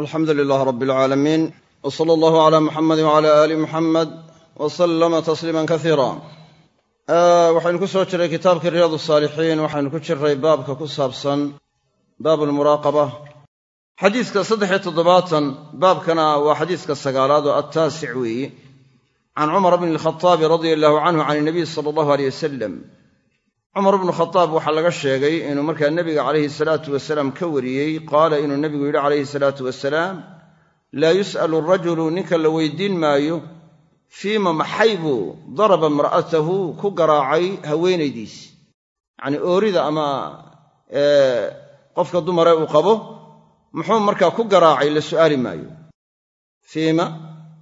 alxamdu lilaah rab alcaalamiin w sala allahu cala muxamadi wcala aali muxamed w salama tasliiman kasiira waxaynu ku soo jiray kitaabkii riyaad saalixiin waxaynu ku jiray baabka ku saabsan baabu lmuraaqaba xadiiska saddexiyo toddobaatan baabkana waa xadiiska sagaalaad oo attaasic weeyi. Can cumar bni alkhataabi radia allahu canhu can inabiy sala allahu aleyh wasalam cumar bnu khadaab waxaa laga sheegay inuu markaa nebiga calayhi salaatu wasalaam ka wariyey qaala inuu nebigu yidhi calayhi salaatu wasalaam laa yus'alu arajulu ninka la weydiin maayo fiima maxay buu daraba imra'atahu ku garaacay haweenaydiis. Yacnii oorida ama qofka dumare uu qabo muxuu markaa ku garaacay la su'aali maayo. Fiima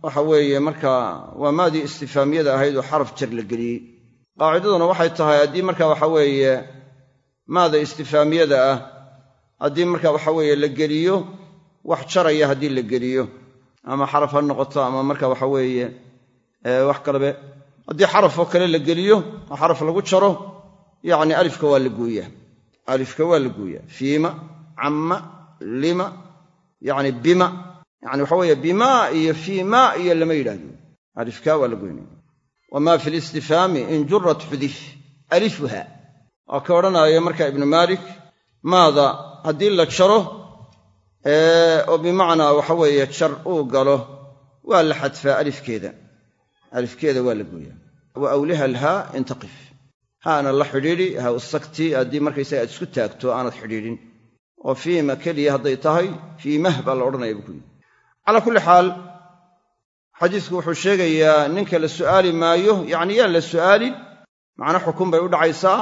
waxa weeye markaa waa maadii istifaamiyada ahayd oo xaraf jar la geliyey qaacidaduna waxay tahay haddii marka waxa weeye maada istifaamiyada ah haddii marka waxa weeye la geliyo wax jaraya haddii la geliyo ama xaraf ha noqoto ama marka waxa weeye wax kalebe haddii xarafoo kale la geliyo oo xaraf lagu jaro yacni alifka waa la gooyaa. Alifka waa la gooyaa. Fiima camma lima yacni bima. Yani waxa weeye bima iyo fiima iyo lama yidhaahdo. Alifka waa la goynaya wma fi listifhaami in jurat xudif alifuha waa ka odhanaya marka ibnu maalik maada haddii la jaro oo bimacnaa waxa weeye jar uu galo waa la xadfaa alifkeeda alifkeeda waa la gooyaa wa awliha alhaa intaqif haana la xidhiidhi ha usagti haddii markaysaga aad isku taagto aanad xidhiidhin oo fiima keliya hadday tahay fiimah baa la odhanaya buu ku yidhi xaal xadiisku wuxuu sheegayaa ninka la su'aali maayo yacni yaan la su'aalin macna xukun bay u dhacaysaa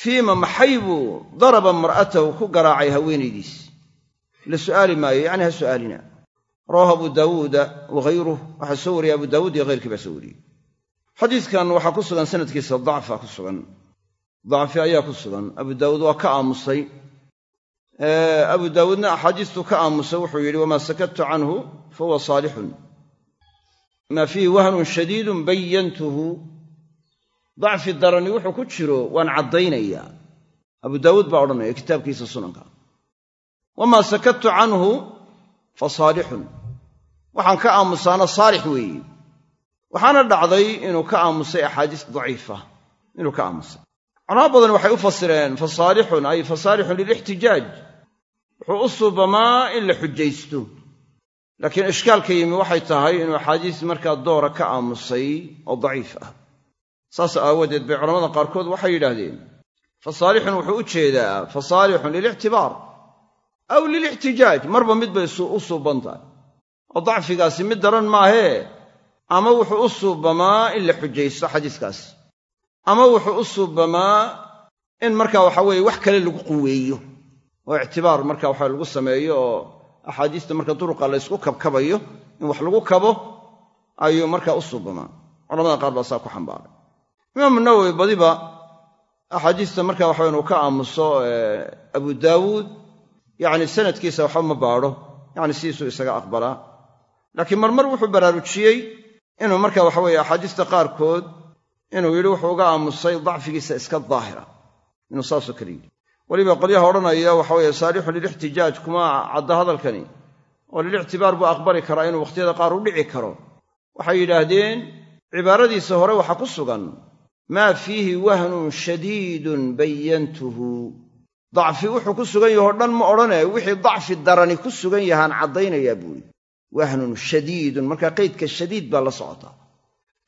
fiima maxay buu daraba mar'atahu ku garaacay haweenaydiis. La su'aali maayo yacni ha su'aalina. Rawahu abu daawuuda wahayruh waxaa soo wariyay abu daawuud iyo hayrkii baa soo wariyey. Xadiiskan waxaa ku sugan sanadkiisa dacfa ku sugan. Dacfi ayaa ku sugan. Abu daawuud waa ka aamusay. Abu daawuudna axaadiistuu ka aamusay wuxuu yidhi wamaa sakadtu canhu fahuwa saalixun maa fiihi wahnun shadiidun bayantuhu dacfi darani wuxuu ku jiro waan caddaynayaa abu daawuud baa odhanaya kitaabkiisa sunanka. Wamaa sakadtu canhu fa saalixun. Waxaan ka aamusaana saalix weeye waxaana dhacday inuu ka aamusay axaadiis daciifa inuu ka aamusay. Culamo badan waxay u fasireen fa saalixun ay fa saalixun lilixtijaaj wuxuu u suubamaa in la xujaysto laakiin ishkaalka yimi waxay tahay inuu axaadiis markaa doora ka aamusay oo daciif ah. Saas aawadeed bay culamada qaarkood waxay yidhaahdeen fa saalixun wuxuu u jeedaa fa saalixun lilictibaar aw lilixtijaaj. Marba mid bay u suuban tahay. Oo dacfigaasi mid daran maahee ama wuxuu u suubamaa in la xujaysto xadiiskaasi ama wuxuu u suubamaa in marka waxa weeye wax kale lagu quweeyo? Oo ictibaar marka waxa lagu sameeyo oo axaadiista marka duruqa la ysku kabkabayo in wax lagu kabo ayuu markaa u suubamaa culamada qaar baa saa ku xambaaray. Imaamu nawowi badiba axaadiista marka waxa inuu ka aamuso abu daawuud yacni sanadkiisa waxba ma baadho yacni sidiisuu isaga aqbalaa laakiin marmar wuxuu baraarujiyey inuu marka waxa weeye axaadiista qaarkood inuu yidhi wuxuu uga aamusay dacfigiisa iska daahira inuu saasoo kale yidhi weliba qolyaha odhanaya waxa weeye saalixun lilixtijaaj kuma cadda hadalkani. Oo lilictibaar buu aqbali karaa inuu wakhtiyada qaar u dhici karo. Waxay yidhaahdeen cibaaradiisa hore waxaa ku sugan maa fiihi wahnun shadiidun bayantuhu dacfi wuxuu ku sugan yaho dhan ma odhane wixii dacfi darani ku sugan yahaan caddaynayaa buuhi wahnun shadiidun. Markaa qaydka shadiid baa la socotaa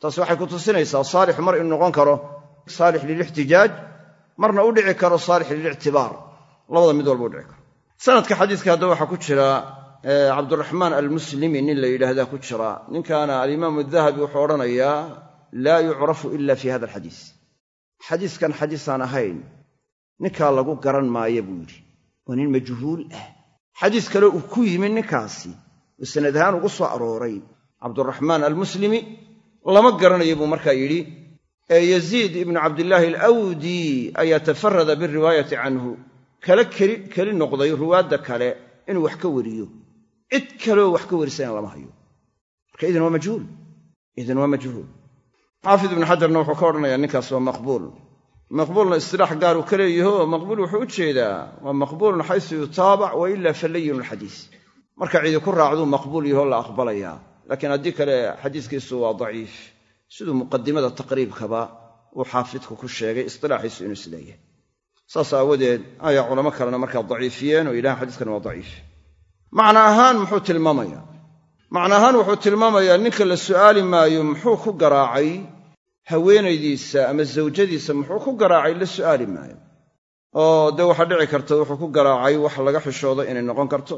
taas waxay ku tusinaysaa saalix mar inuu noqon karo saalix lilixtijaaj marna u dhici karo saalix lilictibaar labada mid walba u dhici karo. Sanadka xadiiska hadda waxaa ku jira cabduraxmaan almuslimi nin la yidhaahdaa ku jira. Ninkaana alimaamu dahabi wuxuu odhanayaa laa yucrafu ila fi hada alxadiis. Xadiiskan xadiisaan ahayn ninkaa lagu garan maayo buu yidhi. Waa nin majhuul ah. Xadiis kale uu ku yimi ninkaasi oo sanad ahaan ugu soo arooray. Cabduraxmaan almuslimi lama garanayo buu markaa yidhi ee yaziid ibnu cabdillaahi alawdi ayaa tafarada biriwaayati canhu. Kala keli noqday ruwaadda kale inuu wax ka wariyo. Cid kaleoo wax ka warisayna lama hayo. Marka idan waa majhuul. Idan waa majhuul. Xaafid ibnu xajarna wuxuu ka odhanayaa ninkaas waa maqbuul. Maqbuulna istilaax gaaruu ka leeyaho maqbuul wuxuu u jeedaa waa maqbuulun xaysu yutaabac wa ila falayinu lxadiis marka cidi ku raacduu maqbuul yahoo la aqbalayaa laakiin haddii kale xadiiskiisu waa daciif siduu muqadimada taqriibkaba uu xaafidku ku sheegay istilaaxiisu inuu is leeyahay saas aawadeed ayaa culamo kalena markaa daciifiyeen oo yidhahan xadiiskan waa daciif. Macna ahaan muxuu tilmaamayaa. Macna ahaan wuxuu tilmaamayaa ninka la su'aali maayo muxuu ku garaacay haweenaydiisa ama zawjadiisa muxuu ku garaacay la su'aali maayo. Oo dee waxaa dhici karta wuxuu ku garaacay wax laga xishoodo inay noqon karto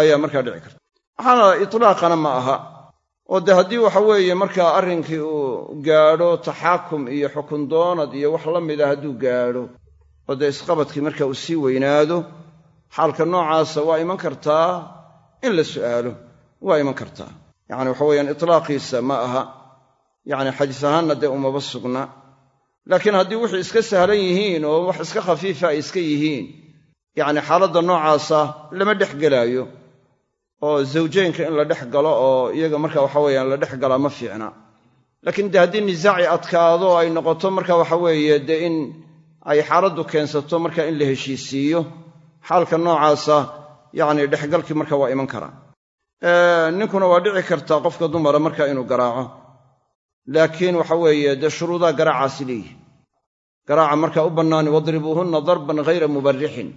ayaa markaa dhici karta. Waxaana itlaaqana ma aha oo dee haddii waxa weeye markaa arrinkii uu gaadho taxaakum iyo xukun doonad iyo wax la mida hadduu gaadho oo dee isqabadkii marka uu sii weynaado xaalka noocaasa waa iman kartaa? In la su'aalo waa iman kartaa. Yacni waxa weeyaan itlaaqiisa ma aha. Yacni xadiis ahaanna dee umaba sugna. Laakiin haddii wixii iska sahlan yihiin oo wax iska khafiifa ay iska yihiin yacni xaaladda noocaasa lama dhex gelaayo oo zawjeynka in la dhex galo oo iyaga marka waxa weeyaan la dhex galaa ma fiicna. Laakiin dee haddii nisaaci adkaado ay noqoto marka waxa weeye dee in ay xaaladdu keensato marka in la heshiisiiyo xaalka noocaasa yacni dhexgalkii marka waa iman karaa. Ninkuna waa dhici kartaa qofka dumara marka inuu garaaco. Laakiin waxa weeye dee shuruudaa garaacaasi leeyihi garaaca markaa u bannaani wadribuuhunna darban ghayra mubarrixin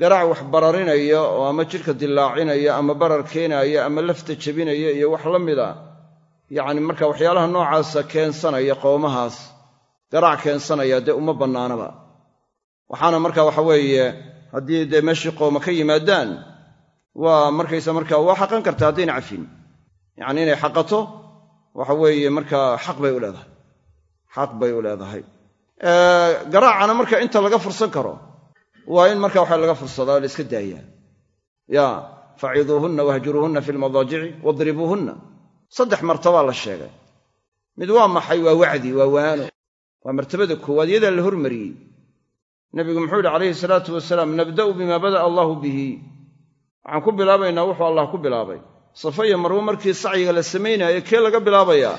garaac wax bararinaya oo ama jidhka dillaacinaya ama barar keenaaya ama lafta jebinaya iyo wax la mid a yacni marka waxyaalaha noocaasa keensanaya qowmahaas garaac keensanaya dee uma bannaanaba. Waxaana marka waxa weeye haddii dee meeshii qooma ka yimaadaan waa markaysa markaa waa xaqan karta haddayna cafin. Yacni inay xaqato waxa weeye markaa xaq bay u leedahay. Xaq bay u leedahay. Garaacana marka inta laga fursan karo waa in marka waxa laga fursadaa la iska daayaa. Ya faciduuhunna wahjuruuhunna fi lmadaajici wadribuuhunna. Saddex martabaa la sheegay. Mid waa maxay waa wacdi waa waano. Waa martabada koowaad iyadaa la hormariyey. Nebigu muxuu yidhi calayhi salaatu wasalaam nabda'u bima bada'a allaahu bihi. Waxaan ku bilaabaynaa wuxuu allah ku bilaabay. Safa iyo marwo markii sacyiga la samaynaayo kee laga bilaabayaa?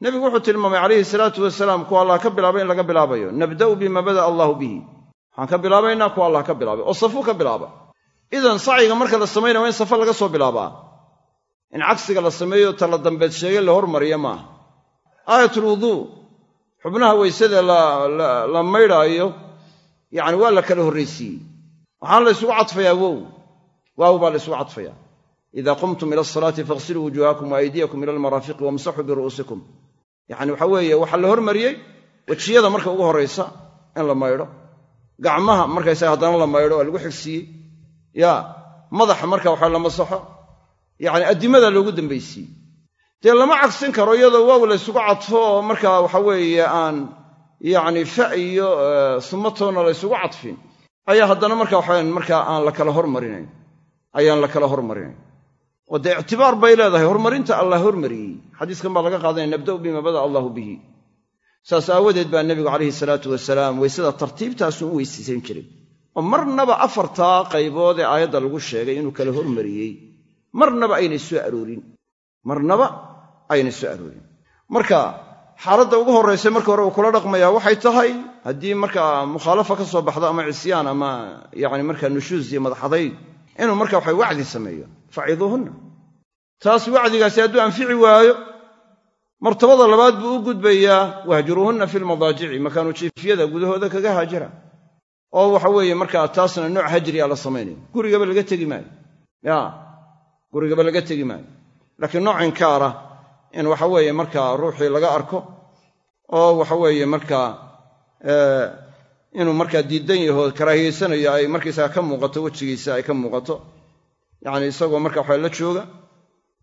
Nebigu wuxuu tilmaamay calayhi salaatu wasalaam kuwa allah ka bilaabay in laga bilaabayo. Nabda'u bima bada'a allaahu bihi waxaan ka bilaabaynaa kuwa allah ka bilaabay oo safuu ka bilaaba. Idan sacyiga marka la samaynaya waa in safa laga soo bilaabaa. In cagsiga la sameeyo ta la dambeed sheege la hormariya maaha. Aayatulwuduu xubnaha weysada la maydhaayo yacni waa la kala horraysiiyey. Waxaana la ysugu cadfayaa wow. Waaw baa la ysugu cadfayaa. Ida qumtum ila asalaati faghsiluu wujuuhakum wa aydiyakum ila almaraafiqi wamsaxuu biru'uusikum yacni waxa weeye waxaa la hormariyey wejiyada marka ugu horraysa in la maydho gacmaha markaysaga haddana la maydho waa lagu xigsiiyey ya madaxa marka waxa la masaxo yacni addimada loogu dambaysiiyey dee lama cagsin karo iyadoo waaw la ysugu cadfo oo marka waxa weeye aan yacni fa iyo sumatoonna la ysugu cadfin. Ayaa haddana marka waxaweyan markaa aan la kala hormarinayn. Ayaan la kala hormarinayn. Oo dee ictibaar bay leedahay horumarinta allah hormariyey. Xadiiskan baa laga qaadanaya nabda'u bima bada allahu bihi saas aawadeed baa nebigu calayhi salaatu wasalaam weysada tartiibtaasuu u weysaysan jiray. oo marnaba afartaa qaybood ee aayadda lagu sheegay inuu kala hormariyey. marnaba aynay soo aroorin. marnaba aynay soo aroorin. marka xaaladda ugu horraysa marka hore uu kula dhaqmayaa waxay tahay haddii markaa mukhaalafa ka soo baxdo ama cisyaan ama yacni markaa nushuus iyo madaxadayd inuu marka waxa wacdi sameeyo. faciduuhunna. taas wacdigaasi hadduu anfici waayo martabada labaad buu u gudbayaa wahjuruuhunna fi lmadaajici makaanu jiifyada gudahooda kaga haajira oo waxa weeye markaa taasna nooc hajriya la samaynayo. Gurigaba laga tegi maayo. Ya gurigaba laga tegi maayo. Laakiin nooc inkaara in waxa weeye markaa ruuxii laga arko oo waxa weeye markaa inuu markaa diidan yaho karaahiyeysanayo ay markaysaga ka muuqato wejigiisa ay ka muuqato. Yacni isagoo marka waxa la jooga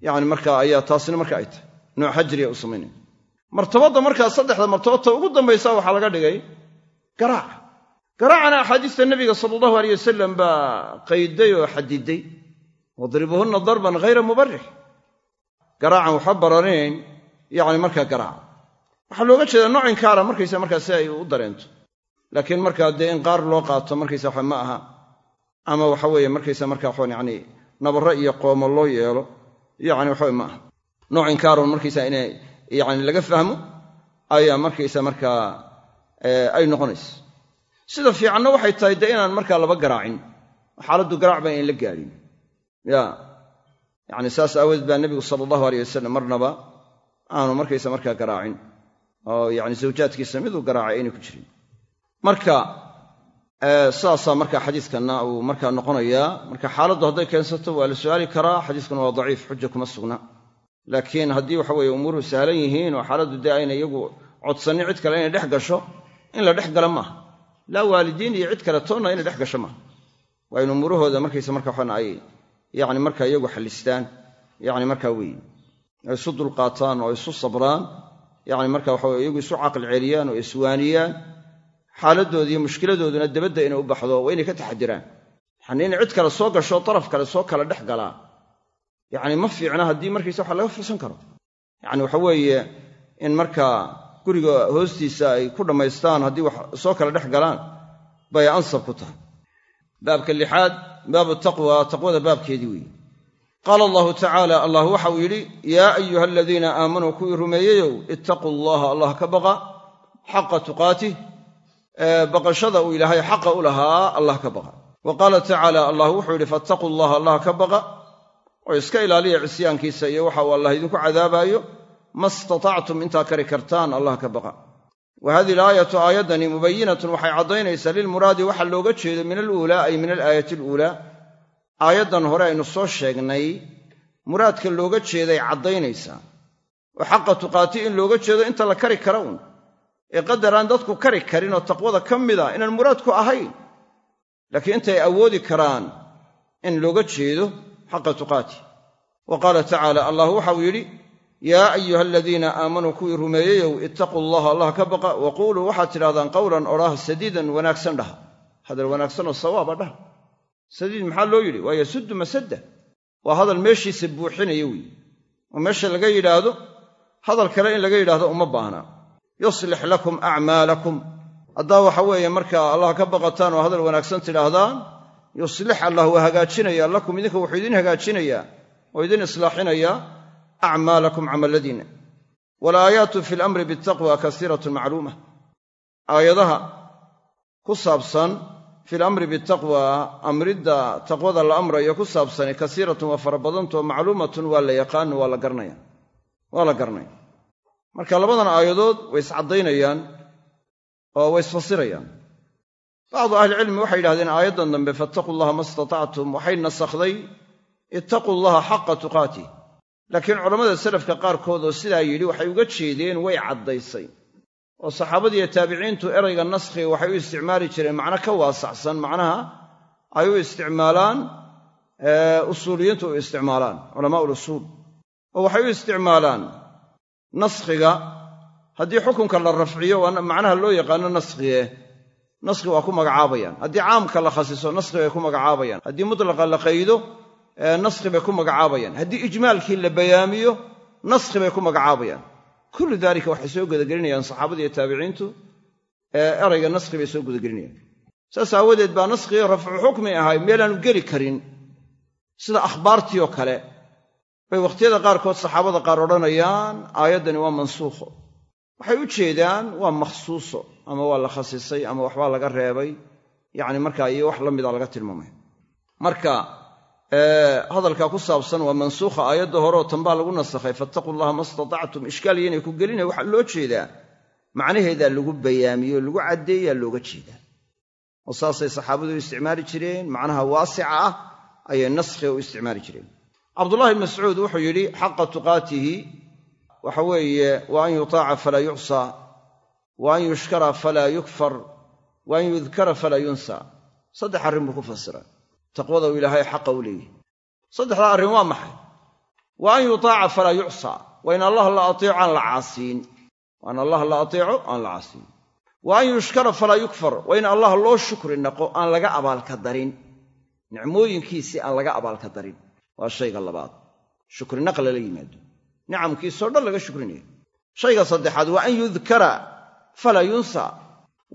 yacni markaa ayaa taasina marka ay tahay nooc hajriya u samaynaya martabadda markaa saddexda martabadta ugu dambaysa waxaa laga dhigay garaaca garaacana axaadiista nebiga sala allahu aleyh wasalam baa qayday oo xadiday. Wadribuhunna darban ghayra mubarix garaacan waxa bararinayn yacni markaa garaaca waxaa looga jeedaa nooc inkaara markaysa markaa si ay u dareento. Laakiin markaa dee in qaar loo qaato markaysa waxa ma aha. Ama waxa weeye markaysa markaa waxaan yacni nabarro iyo qoomo loo yeelo yacni waxawe ma aha nooc inkaarun markaysa inay yacni laga fahmo ayaa markaysa markaa ay noqonaysa. Sida fiicanna waxay tahay dee inaan markaa laba garaacin xaaladdu garaac ba in la gaadhin ya yacni saas aawadeed baa nebigu sala allahu aleyh wasalam marnaba aanu markaysa markaa garaacin. Oo yacni zawjaadkiisa miduu garaacay aynay ku jirin. Marka saasaa markaa xadiiskanna uu markaa noqonayaa marka xaaladdu hadday keensato waa la su'aali karaa xadiiskuna waa daciif xuja kuma sugna laakiin haddii waxa weeye umuuruhu sahlan yihiin oo xaaladdu dee ayna iyagu codsannin cid kale inay dhex gasho in la dhex gala maaha laa waalidiin iyo cid kale toonna inay dhex gasho maaha waa in umuurahooda markaysa marka waxaan ay yacni markaa iyagu xallistaan yacni markaa weeye ay isu dulqaataan oo isu sabraan yacni marka waxa weye iyagu isu caqli celiyaan oo iswaaniyaan xaaladooda mushkiladooduna dabadda inay u baxdo waa inay ka taxadiraan. Yacni in cid kale soo gasho daraf kale soo kala dhex galaa yacni ma fiicna haddii markaysa waxa laga fursan karo. Yacni waxa weeye in markaa guriga hoostiisa ay ku dhammaystaan haddii wax soo kala dhex galaan bay ansab ku tahay. Baabka lixaad baabu taqwa taqwada baabkeedii weeye. Qaala allahu tacaala allah waxau yidhi yaa ayuha aladiina aamanuu kuwii rumeeyeyow ittaquu allaha allah ka baqa xaqa tuqaatih. Baqashada uu ilaahay xaqa u lahaa allah ka baqa. Wa qaala tacaala allah wuxuu yidhi fattaquu allaha allah ka baqa oo iska ilaaliya cisyaankiisa iyo waxa uu allah idinku cadaabaayo ma istatactum intaa kari kartaan allah ka baqa. Wa hadihi alaayatu aayaddani mubayinatun waxay caddaynaysaa lilmuraadi waxa looga jeedo min aluulaa ay min alaayati aluulaa. Aayaddan hore aynu soo sheegnay muraadka looga jeeday caddaynaysaa. Oo xaqa tuqaati in looga jeedo inta la kari kara un ee qadar aan dadku kari karin oo taqwada ka mida inaan muraadku ahayn. Laakiin intay awoodi karaan in looga jeedo xaqa tuqaati wa qaala tacaala allah waxau yidhi yaa ayuha aladiina aamanuu kuwii rumeeyeyow ittaquu allaha allah ka baqa wa quuluu waxaad tidhahdaan qowlan odhaah sadiidan wanaagsan dhaha hadal wanaagsanoo sawaaba dhaha sadiid maxaa loo yidhi waa yasuddu masadda waa hadal meeshiisa buuxinaya weeye oo meesha laga yidhaahdo hadal kale in laga yidhaahdo uma baahnaa yuslix lakum acmaalakum haddaa waxa weeye markaa allah ka baqataan oo hadal wanaagsan tidhaahdaan yuslix allah waa hagaajinayaa lakum idinka wuxuu idin hagaajinayaa oo idin islaaxinayaa acmaalakum camalladiinna walaayaatu fi lamri bitaqwa kasiiratun macluuma. Aayadaha ku saabsan fi lamri bitaqwa amridda taqwada la amrayo ku saabsani kasiiratun waa fara badantao macluumatun waa la yaqaan waa la garanaya waa la garanaya marka labadan aayadood way iscaddaynayaan oo way isfasirayaan bacdu ahlicilmi waxay yidhahdeen aayaddan dambe fattaquu llaha ma istatactum waxay nasakhday ittaquu llaha xaqa tuqaatih laakiin culammada salafka qaarkood oo sidaa yidhi waxay uga jeedeen way caddaysay oo saxaabadiiyo taabiciintu erayga naskhiga waxay u isticmaali jireen macno ka waasacsan macnaha ay u isticmaalaan usuuliyiintu u isticmaalaan culamaa ulusuul oo waxay u isticmaalaan naskhiga haddii xukunka la rafciyo macnaha loo yaqaano naskhiye naskhi waa ku magacaabayaan. Haddii caamka la khasiso naskhi bay ku magacaabayaan. Haddii mutlaqa la qaydo naskhi bay ku magacaabayaan. Haddii ijmaalkii la bayaamiyo naskhi bay ku magacaabayaan. Kullu daalika waxay soo gudagelinayaan saxaabada iyo taabiciintu erayga naskhi bay soo gudagelinayaan. Saas aawadeed baa naskhiga rafcu xukmi ahay meelaanu geli karin. Sida akhbaartii oo kale bay wakhtiyada qaarkood saxaabada qaar odhanayaan aayaddani waa mansuukho waxay u jeedaan waa makhsuuso ama waa la khasisay ama waxbaa laga reebay. Yacni markaa iyo wax la mida laga tilmaamay. Marka hadalkaa ku saabsan waa mansuukha aayadda horeoo tanbaa lagu nasakhay fattaquu llaha ma istatactum. Ishkaal iyoinay ku gelinaya waxaa loo jeedaa macnaheedaa lagu bayaamiyo lagu caddeeyaa looga jeedaa. Oo saasay saxaabadu u isticmaali jireen macnaha waasica ah ayay naskhiga u isticmaali jireen. Cabdullahi bn mascuud wuxuu yidhi xaqa tuqaatihi waxa weeye wa an yutaaca falaa yucsaa wa an yushkara falaa yukfar wa an yudkara falaa yunsa. Saddex arrin buu ku fasiray. Taqwada uu ilaahay xaqa u leeyahy saddexdaa arrin waa maxay? Wa an yutaaca falaa yucsaa waa in allah la ateeco aan la caasiin waa in allah la ateeco aan la caasiin wa an yushkara falaa yukfar waa in allah loo shukri naqo aan laga abaalka darin. Nicmooyinkiisii aan laga abaalka darin. Waa shayga labaad. Shukrinaq lala yimaado nicamkiisoo dhan laga shukrinayo shayga saddexaad waa an yudkara falaa yunsa.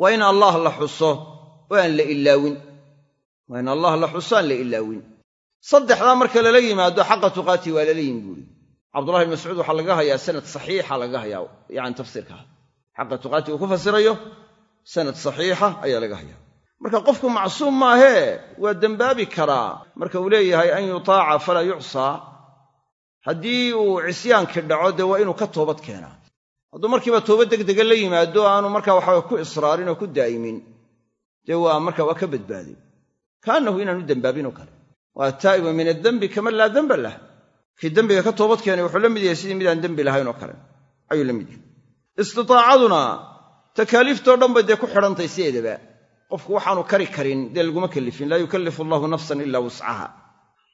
Waa in allah la xuso oo aan la ilaawin. Waa in allah la xuso aan la ilaawin. Saddexdaa marka lala yimaado xaqa tuqaatii waa lala yimi buuri. Cabdullahi bn mascuud waxaa laga hayaa sanad saxiixa lagaga hayaa yani tafsiirkaa xaqa tuqaatii uu ku fasirayo sanad saxiixa ayaa laga hayaa. Marka qofku macsuum maahee waa dembaabi karaa. Marka uu leeyahay an yutaaca falaa yucsaa haddii uu cisyaankii dhaco dee waa inuu ka toobad keenaa. Hadduu markiiba toobad degdega la yimaado aanu markaa waxaa ku israarin oo ku daa'imin dee waa marka waa ka badbaaday kaannahu inaanu dembaabin oo kale. Waa taa'ibu min addembi kaman laa demba lah. Kii dembiga ka toobad keenay wuxuu la mid yahay sidii midaan dembi lahayn oo kale. Ayuu la mid yahay. Istitaacaduna takaaliiftoo dhan bay dee ku xidhantay sideedaba. Qofku waxaanu kari karin dee laguma kellifin laa yukallifu allahu nafsan ilaa wuscaha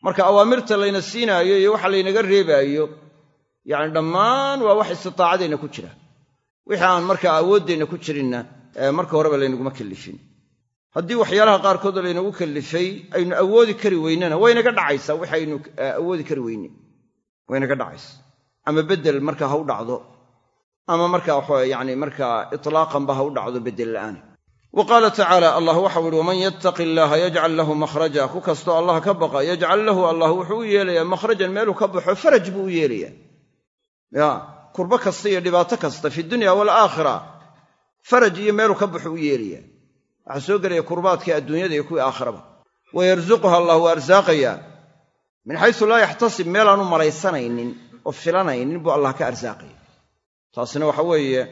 marka awaamirta layna siinaayo iyo waxa laynaga reebaayo yacni dhammaan waa wax istitaacadeenna ku jira. Wixii aan markaa awooddeenna ku jirinna marka horeba laynaguma kellifin haddii waxyaalaha qaarkood laynagu kellifay aynu awoodi kari weynena waynaga dhacaysaa wix aynu awoodi kari weyne waynaga dhacaysa. Ama beddel marka ha u dhacdo. Ama marka waxa yani markaa itlaaqanba ha u dhacdo beddel la'aan wa qaala tacaala allah waxau ihi waman yattaqi illaaha yajcal lahu makhraja. Ku kastoo allah ka baqa yajcal lahu allah wuxuu u yeelayaa makhrajan meeluu ka baxo faraj buu u yeelayaa. Ya kurbo kasta iyo dhibaato kasta fi dunya waalaakhira faraj iyo meeluu ka baxo u yeelayaa. Waxaa soo gelaya kurbaadkii adduunyada iyo kuwii aakhiraba. Wa yarzuquha allah waa arsaaqayaa min xaysu laa yaxtasib meelaanu malaysanaynin oo filanaynin buu allah ka arsaaqaya taasina waxa weeye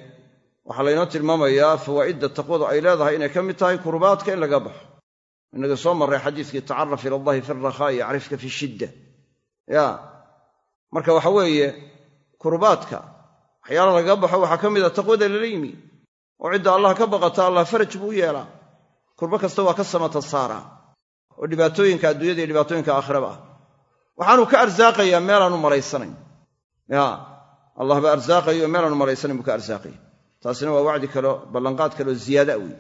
waxaa laynoo tilmaamayaa fawaa'idda taqwadu ay leedahay inay ka mid tahay kurbaadka in laga baxo. Innaga soo marray xadiiskii tacaraf ila allahi fi alrakhaa'i yacrifka fi shidda. Ya marka waxa weeye kurbaadka waxyaala lagaga baxo waxaa ka mid a taqwada lala yimi. Oo cidda allah ka baqata allah faraj buu yeelaa. Kurbo kasta waa ka samata saaraa oo dhibaatooyinka adduunyada iyo dhibaatooyinka aakhiraba ah. Waxaanuu ka arsaaqayaa meelaanu malaysanayn ya allah baa arsaaqayo oo meelaanu malaysanayn buu ka arsaaqaya taasina waa wacdi kaleo ballanqaad kaleoo ziyaada wey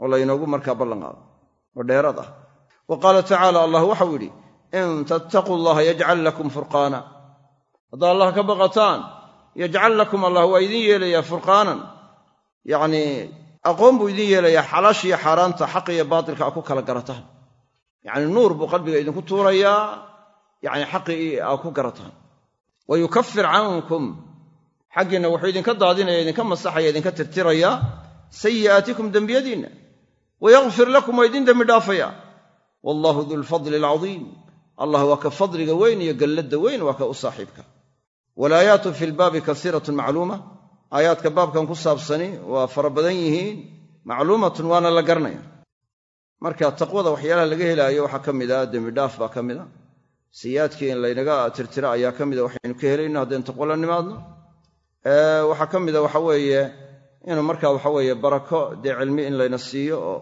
oo laynoogu markaa ballanqaado oo dheeraad ah. Wa qaala tacaala allah waxau yidhi in tattaquu allaha yajcal lakum furqaana. Haddaa allah ka baqataan yajcal lakum allah waa idin yeelayaa furqaanan. Yacnii aqoon buu idin yeelayaa xalaashiyo xaaraanta xaq iyo baatilka a ku kala garataan. Yacni nuur buu qalbiga idinku tuurayaa yacni xaqii aa ku garataan. Wa yukafir cankum xaggiinna wuxuu idinka daadinaya idinka masaxaya idinka tirtirayaa sayi'aatikum dembiyadiinna wayakfir lakum waa idin dembi wallahu dulfadli alcadiim allah waa ka fadliga weyn iyo galladda weyn waa ka u saaxiibka. Walaayaatu fi lbaabi kasiiratun macluuma. Aayaadka baabkan ku saabsani waa fara badan yihiin macluumatun waana la garanaya marka taqwada waxyaalaha laga helaayo waxaa ka mid a dembidhaaf baa ka mid a sayi'aadkii in laynaga tirtira ayaa ka mida waxaynu ka helayno haddaynu taqwo la nimaadno waxaa ka mida waxa weeye inuu marka waxa weeye barako dee cilmi in layna siiyo oo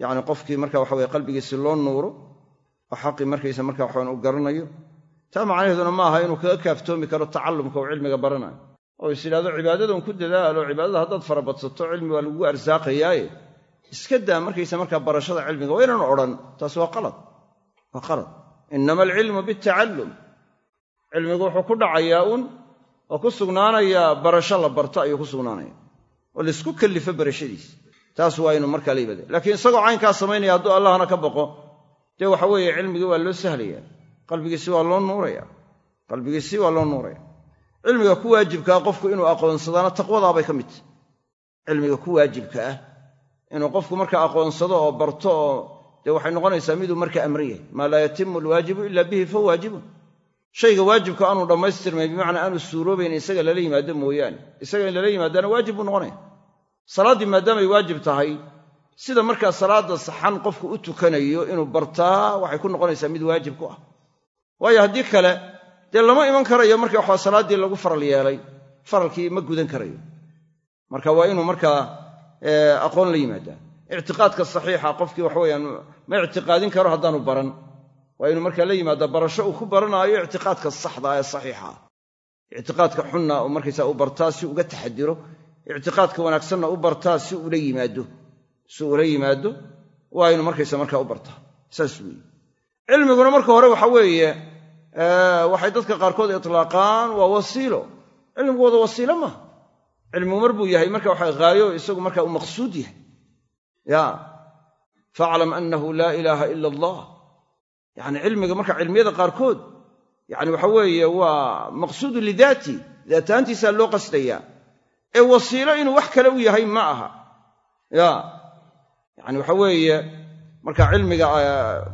yacni qofkii marka waxa weye qalbigiisi loo nuuro oo xaqii markaysa marka waxaan u garanayo. Taa macnaheeduna ma aha inuu kaga kaaftoomi karo tacallumka uu cilmiga baranayo. Oo is idhahdo cibaadadan ku dadaalo cibaadada haddaad farabadsato cilmi waa lagugu arsaaqayaaye. Iska daa markaysa markaa barashada cilmiga waa inaan odhan taas waa qalad waa qalad. Innama alcilmu bitacallum. Cilmigu wuxuu ku dhacayaa un oo ku sugnaanayaa barasho la barto ayuu ku sugnaanaya oo laysku kallifo barashadiisa taas waa inuu markaa la yimaada laakiin isagoo caynkaa samaynaya hadduu allahna ka baqo dee waxa weeye cilmigii waa loo sahlayaa. Qalbigiisi waa loo nuuraya qalbigiisi waa loo nuuraya cilmiga ku waajibkaa qofku inuu aqoonsadaana taqwadaabay ka mid tahy cilmiga ku waajibka ah inuu qofku markaa aqoonsado oo barto oo dee waxay noqonaysaa miduu markaa amran yahay. Maa laa yatimu alwaajibu ila bihi fahuwa waajibun shayga waajibka aanu dhammaystirmay bimacnaa aanu suuroobayn isaga lala yimaado mooyaane. Isaga in lala yimaadaana waajib buu noqonaya. Salaaddii maadaamay waajib tahay sida markaa salaadda saxan qofku u tukanayo inuu bartaa waxay ku noqonaysaa mid waajib ku ah. Waayo haddii kale dee lama iman karayo marka waxaa salaaddii lagu faral yeelay faralkii ma gudan karayo. Marka waa inuu markaa aqoon la yimaadaa. Ictiqaadka saxiixa qofkii waxaweyaan ma ictiqaadin karo haddaanu baran waa inuu markaa la yimaada barasho uu ku baranaayo ictiqaadka saxda ee saxiixa. Ictiqaadka xunna uu markaysaa u bartaa si uga taxadiro ictiqaadka wanaagsanna u bartaa si ula yimaado. Si ula yimaado waa inuu markaysa markaa u bartaa. Saas weeye. Cilmiguna marka hore waxa weeye waxay dadka qaarkood itlaaqaan waa wasiilo. Cilmigu wada wasiilo maaha cilmigu mar buu yahay marka waxa haayo isagu marka uu maqsuud yahay. Ya faaclam annahu laa ilaaha ila allah yacni cilmiga marka cilmiyada qaarkood yacni waxa weeye waa maqsuudu lidaati daataantiisaa loo qasdayaa ee wasiilo inuu wax kale u yahay ma aha. Ya yacni waxa weeye marka cilmiga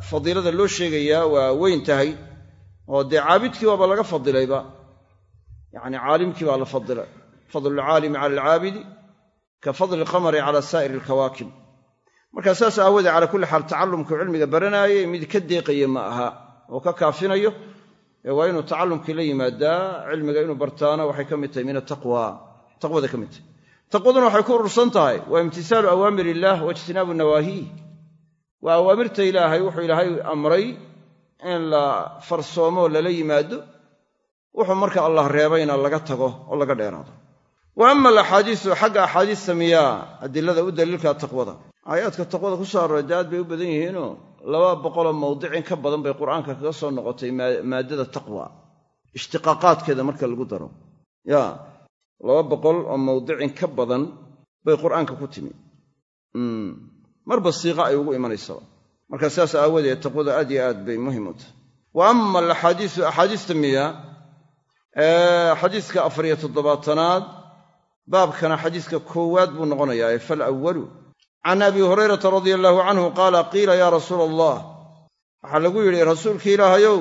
fadiilada loo sheegayaa waa weyn tahay oo dee caabidkii waaba laga fadilayba yacni caalimkii baa la fadilay fadlulcaalimi cala alcaabidi ka fadli alqamari cala saa'iri alkawaakib markaa saas aawoodee calaa kulli xaal tacallumku cilmiga baranaayay mid ka deeqaya ma aha oo ka kaafinayo ee waa inuu tacallumkii la yimaadaa cilmiga inuu bartaana waxay ka mid tahay min ataqwa taqwada ka mid tahay. Taqwaduna waxay ku urursan tahay waa imtisaalu awaamir illaah waijtinaabu nawaahiih waa awaamirta ilaahay wuxuu ilaahay amray in la farsoomo lala yimaado. Wuxuu marka allah reebayna laga tago oo laga dheeraado. Wa ama alaxaadiisu xagga axaadiista miyaa adilada u daliilka taqwada aayaadka taqwada ku soo arooray aad bay u badan yihiinoo laba boqoloo mawdicin ka badan bay qur'aanka kaga soo noqotay maaddada taqwa ishtiqaaqaadkeeda marka lagu daro. Ya laba boqol oo mawdicin ka badan bay qur'aanka ku timi. Marba siiqa ay ugu imanaysaba marka sidaas aawadeed taqwada aad iyo aad bay muhiim u tahay. Wa ama alaxaadiisu axaadiista miya xadiiska afariyo toddobaatanaad baabkana xadiiska koowaad buu noqonayaa ee falawalu can abi hurayrata radia allaahu canhu qaala qiila yaa rasuula allah waxaa lagu yidhi rasuulki ilaahayow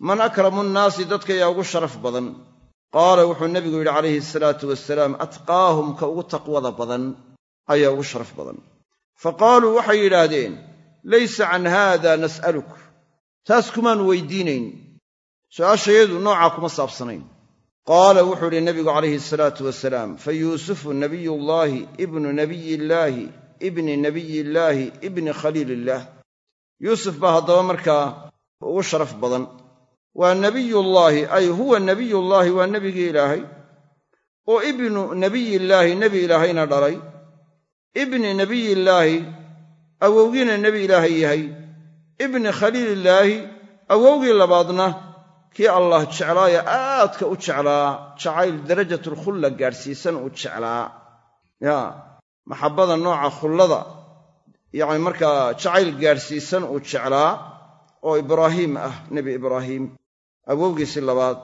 man akramu nnaasi dadka yaa ugu sharaf badan. Qaala wuxuu nebigu yidhi calayhi asalaatu wasalaam atqaahum ka ugu taqwada badan ayaa ugu sharaf badan. Fa qaaluu waxay yidhaahdeen laysa can haada nas'aluk. Taas kumaanu weydiinayn. Su'aashayadu noocaa kuma saabsanayn. Qaala wuxuu idhi nebigu calayhi asalaatu wasalaam fa yuusufu nabiyullaahi ibnu nabiyillaahi ibni nabiyillaahi ibni khaliilillaah yuusuf baa haddaba markaa ugu sharaf badan. Waa nebiyullaahi ay huwa nebiyullaahi waa nebigii ilaahay. Oo ibnu nebiyillaahi nebi ilaahayna dhalay. Ibni nebiyillaahi awowgiina nebi ilaahay yahay. Ibni khaliilillaahi awowgii labaadna kii allah jeclaaya aadka u jeclaa jacayl darajatulkhulla gaadhsiisan uu jeclaa maxabbada nooca khullada yacni markaa jacayl gaadhsiisan uu jeclaa oo ibraahiim ah nebi ibraahiim awowgiisii labaad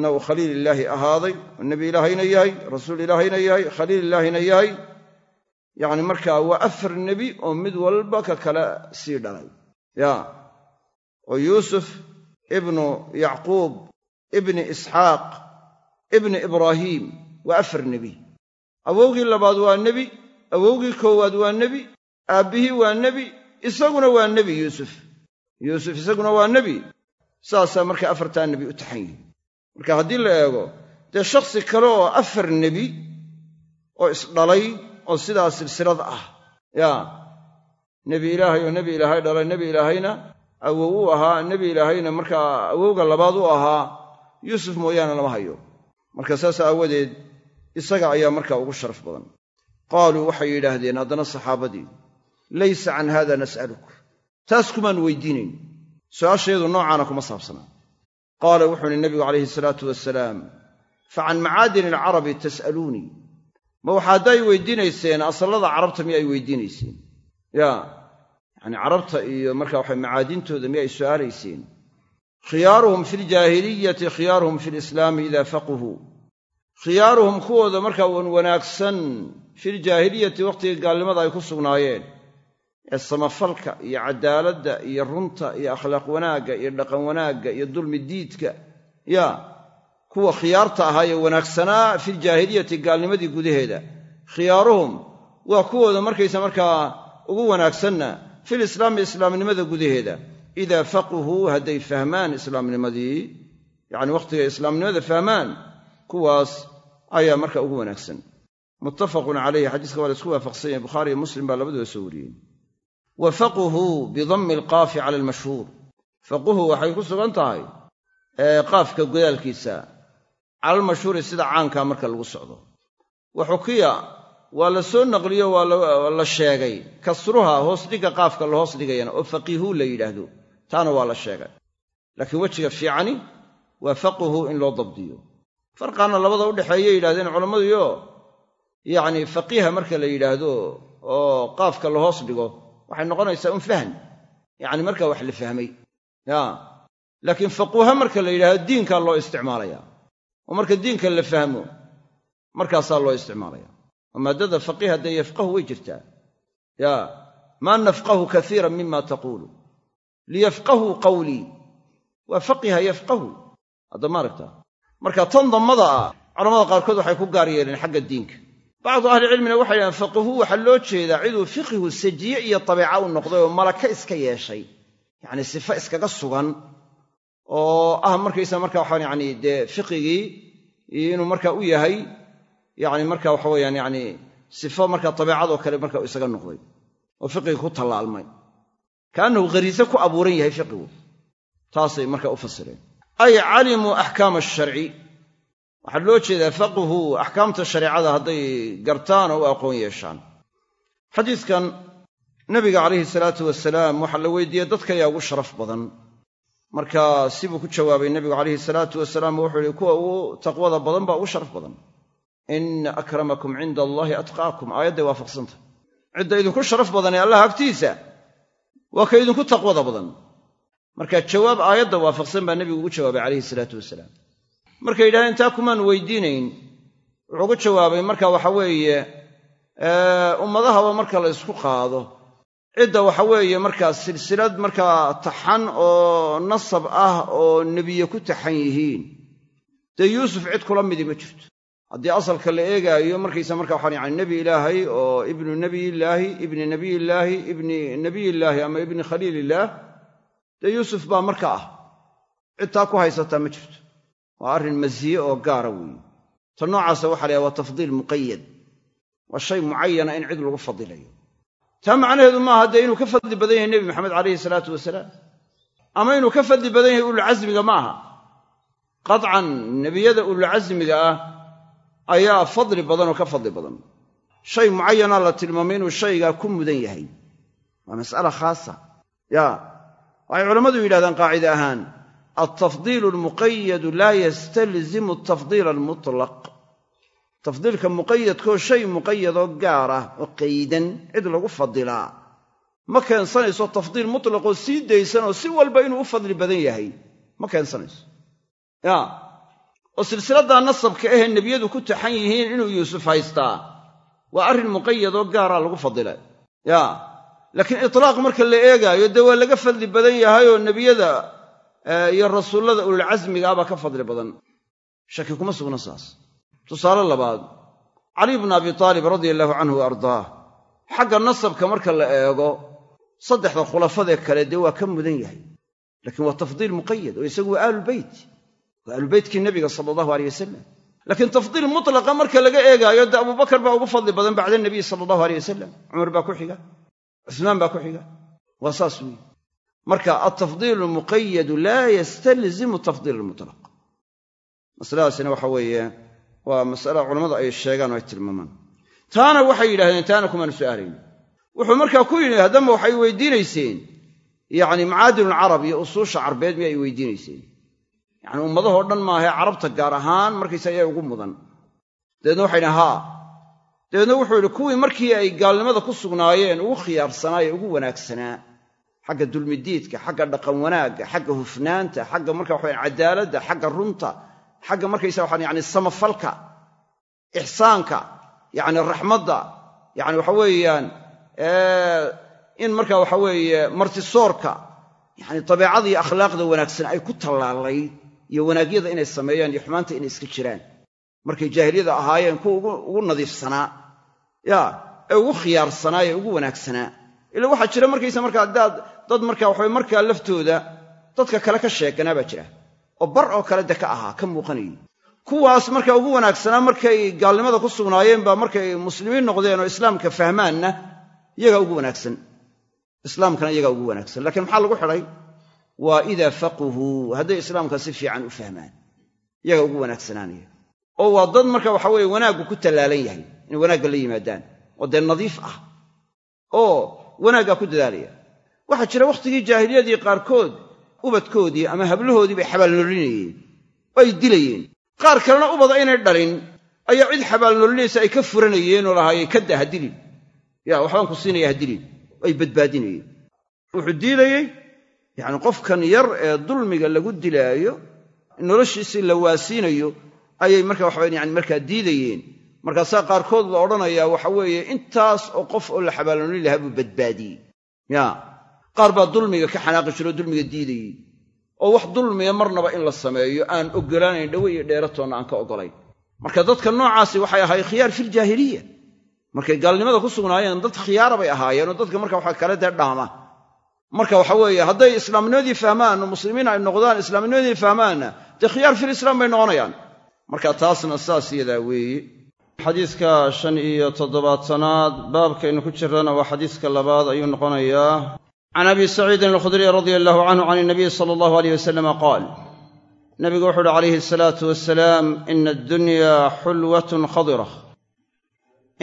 na uu khaliilillaahi ahaaday oo nebi ilaahayna yahay rasuul ilaahayna yahay khaliilillaahina yahay. Yacni markaa waa afar nebi oo mid walba ka kale sii dhalay. Ya oo yuusuf ibnu yacquub ibni isxaaq ibni ibraahiim waa afar nebi. Awowgii labaad waa nebi awowgii koowaad waa nebi aabbihii waa nebi isaguna waa nebi yuusuf. Yuusuf isaguna waa nebi. Saasaa marka afartaa nebi u taxan yihi marka haddii la eego dee shakhsi kale oo afar nebi oo isdhalay oo sidaa silsilad ah. Yaa nebi ilaahay oo nebi ilaahay dhalay nebi ilaahayna awow u ahaa nebi ilaahayna markaa awowga labaad u ahaa yuusuf mooyaane lama hayo. Marka saas aawadeed isaga ayaa markaa ugu sharaf badan qaaluu waxay yidhaahdeen haddana saxaabadii laysa can haada nas'aluk. Taas kumaan weydiinayn su'aashayadu noocaana kuma saabsanaa qaala wuxuu uhi nebigu calayhi salaatu wasalaam fa can macaadini alcarabi tas'aluunii. Ma waxa hadday weydiinayseen asallada carabta miya ay weydiinayseen? Yaa yacni carabta iyo marka waxa macaadintooda miya ay su'aalayseen? Khiyaaruhum fi ljaahiliyati khiyaaruhum fi lislaami idaa faquhuu khiyaaruhum kuwooda markaa wan wanaagsan filjaahiliyati wakhtigii gaalnimada ay ku sugnaayeen ee samafalka iyo caddaaladda iyo runta iyo akhlaaq wanaagga iyo dhaqan wanaagga iyo dulmi diidka yaa kuwa khiyaarta ahaa ee wanaagsanaa filjaahiliyati gaalnimadii gudaheeda. Khiyaaruhum waa kuwooda markaysa markaa ugu wanaagsanna fil islaami islaamnimada gudaheeda. Idaa faquhuu hadday fahmaan islaamnimadii yacni wakhtigay islaamnimada fahmaan kuwaas ayaa marka ugu wanaagsan muttafaqun calayhi xadiiska waa la isku waafaqsan yahay bukhaari iyo muslim baa labadooda soo wariyey wa faquhu bidammi alqaafi cala almashhuur. Faquhu waxay ku sugan tahay qaafka godaalkiisa cala almashhuuri sida caankaa marka lagu socdo. Wa xukiya waa la soo naqliyo waa la sheegay. Kasruha hoos dhigga qaafka la hoos dhigayana oo faqiihuu la yidhaahdo taana waa la sheegay. Laakiin wejiga fiicani waa faquhu in loo dabdiyo. Farqaana labada u dhexeeyay yidhahdeen culammaduyo yacni faqiiha marka la yidhaahdo oo qaafka la hoos dhigo waxay noqonaysaa un fahm. Yacni markaa wax la fahmay. Ya. Laakiin faquuha marka la yidhahdo diinkaa loo isticmaalaya. Oo marka diinka la fahmo markaasaa loo isticmaalaya. Oo maaddada faqiiha dee yafqahu way jirtaa. Ya. Maa nafqahu kaiiran mima taquulu. Liyafqahuu qawlii waa faqiha yafqahu. Hadda ma aragtaa marka tan dammada ah culamada qaarkood waxay ku gaar yeeleen xagga diinka bacdu ahlicilmina waxay yidhahdeen faqihu waxaa loo jeedaa ciduu fiqihu sajiye iyo dabeeca u noqday oo malaka iska yeeshay yacni sifo iskaga sugan oo ah markaysa marka waxaan yani dee fiqigii inuu marka u yahay yani marka waxa weyaan yani sifo marka dabeecadoo kale marka isaga noqday oo fiqiga ku tallaalmay kaannahu khariise ku abuuran yahay fiqigu taasay marka u fasireen ay calimuu axkaama asharci waxaa loo jeedaa faqihu axkaamta shareecada hadday gartaan oo u aqoon yeeshaan. Xadiidkan nabiga calayhi salaatu wasalaam waxaa la weydiiyey dadka yaa ugu sharaf badan. Marka sibuu ku jawaabay nebigu calayhi salaatu wasalaam wuxuu yihi kuwa ugu taqwada badan baa ugu sharaf badan. Ina akramakum cinda allaahi atqaakum. Aayadday waafaqsantah cidda idinku sharaf badan ee allah agtiisa waa ka idinku taqwada badan. Marka jawaab aayadda waafaqsan baa nebigu ugu jawaabay calayhi salaatu wasalaam markay yidhahdeen taa kumaan weydiinayn. Wuxuu ugu jawaabay marka waxa weeye ummadahaba marka la ysku qaado cidda waxa weeye markaa silsilad markaa taxan oo nasab ah oo nebiye ku taxan yihiin dee yuusuf cid kula midi ma jirto. Haddii asalka la eegaayo markaysa marka waxaan yani nebi ilaahay oo ibnu nebiyillaahi ibni nebiyillaahi ibni nebiyillaahi ama ibni khaliilillaah dee yuusuf baa marka ah. Cid taa ku haysataa ma jirto waa arrin masiye oo gaara weeye. Ta noocaasa waxa la yahay waa tafdiil muqayad waa shay mucayana in cid lagu fadilayo taa macnaheedu maaha dee inuu ka fadli badan yahay nebi maxamed calayhi salaatu wasalaam? Ama inuu ka fadli badan yahay ululcasmiga ma aha? Qadcan nebiyada ululcasmiga ah ayaa fadli badan oo ka fadli badan. Shay mucayana la tilmaamay inuu shaygaa ku mudan yahay. Waa mas'ala khaasa. Ya waxay culammadu yidhahdaan qaacide ahaan altafdiilu almuqayadu laa yastalzimu atafdiila almutlaq tafdiilka muqayadkoo shay muqayadoo gaar ah oo qaydan cid lagu fadilaa ma keensanayso tafdiil mutlaqoo sii daysan oo si walba inuu u fadli badan yahay ma keensanayso ya oo silsiladdaa nasabka ahee nebiyadu ku taxan yihiin inuu yuusuf haystaa waa arrin muqayadoo gaaraa lagu fadilay ya laakiin itlaaq marka la eegaayo dee waa laga fadli badan yahay oo nebiyada iyo rasuullada ululcasmigaa baa ka fadli badan. Shaki kuma sugna saas. Tusaale labaad cali bnu abi taalib radia allahu canhu wa ardaah xagga nasabka marka la eego saddexda khulafadee kale dee waa ka mudan yahay. Laakiin waa tafdiil muqayad oo isagu waa aalubeyt waa aalubeytkii nebiga sala allahu aleyh wasalam laakiin tafdiil mutlaqa marka laga eegaayo dee abubakar baa ugu fadli badan bacda nabiy sala allahu aleyh wasalam cumar baa ku xiga. Cusmaan baa ku xiga. Waa saas weeye marka altafdiil almuqayadu laa yastalzimu tafdiil almutlaq. Masaladaasina waxa weeye waa masala culammadu ay sheegaan oo ay tilmaamaan. Taana waxay yidhahdeen taana kumaanu su'aalayn. Wuxuu markaa ku yidhi haddama waxay weydiinayseen yacni macaadinulcarab iyo usuusha carbeed miyay weydiinayseen? Yacni ummadahoo dhan maahae carabta gaar ahaan markaysa ayaa ugu mudan. Dabeedna waxay yidhahen haa. Dabeedna wuxuu yidhi kuwii markii ay gaalnimada ku sugnaayeen ugu khiyaarsanaa ee ugu wanaagsanaa xagga dulmidiidka xagga dhaqan wanaagga xagga hufnaanta xagga marka waxayan cadaaladda xagga runta xagga markaysa waxaan yani samafalka ixsaanka yacni raxmadda yacni waxa weeyaan in marka waxa weeye martisoorka yacni dabeecada akhlaaqda wanaagsan ay ku tallaalay iyo wanaagyada inay sameeyaan iyo xumaanta inay iska jiraan. Markay jaahiliyada ahaayeen kuwa ugu nadiifsanaa ya ee ugu khiyaarsanaa ee ugu wanaagsanaa ila waxaa jira markaysa markaa daad dad marka waxa markaa laftooda dadka kale ka sheeganaa baa jira. Oo bar oo kale de ka ahaa ka muuqanayay kuwaas marka ugu wanaagsanaa markay gaalnimada ku sugnaayeen baa markay muslimiin noqdeen oo islaamka fahmaanna iyagaa ugu wanaagsan. Islaamkana iyagaa ugu wanaagsan. Lakiin maxaa lagu xidhay? Waa idaa faquhuu hadday islaamka si fiican u fahmaan. Iyagaa ugu wanaagsanaanaya oo waa dad marka waxa weeye wanaaggu ku tallaalan yahay inay wanaagga la yimaadaan. Oo dee nadiif ah. Oo wanaaggaa ku dadaalaya waxaa jira wakhtigii jaahiliyadii qaarkood ubadkoodii ama hablahoodii bay xabaalnollinayeen oo ay dilayeen. Qaar kalena ubada inay dhalin ayaa cid xabaalnollinaysa ay ka furanayeen oo lahaayeen kadda ha dilin. Yaa waxbaan ku siinaya ha dilin. Ay badbaadinayeen. Wuxuu diilayey yacni qofkan yar ee dulmiga lagu dilaayo noloshiisii la waasiinayo ayay marka waxaban yani markaa diidayeen. Markaasaa qaarkood la odhanayaa waxa weeye intaas oo qof oo la xabaalnolin lahaa buu badbaadiyey. Ya qaar baa dulmiga ka xanaaqi jiro dulmiga diidayey. Oo wax dulmiya marnaba in la sameeyo aan oggolaanayn dhowe iyo dheeratoonna aan ka oggolayn. Marka dadka noocaasi waxay ahaayeen khiyaar filjaahiliya markay gaalnimada ku sugnaayeen dad khiyaara bay ahaayeen oo dadka marka waxa kale dee dhaama marka waxa weeye hadday islaamnimadii fahmaan oo muslimiin ay noqdaan islaamnimadii fahmaanna dee khiyaar filislaam bay noqonayaan. Marka taasna saas yadaa weeye. Xadiiska shan iyo toddobaatanaad baabkaynu ku jirrana waa xadiiska labaad ayuu noqonayaa can abi saciidin alkhudriy radia allahu canhu can inabiyi sala allahu aleyh wasalama qaal nabigu wuxu uhi calayhi asalaatu wasalaam ina addunyaa xulwatun khadira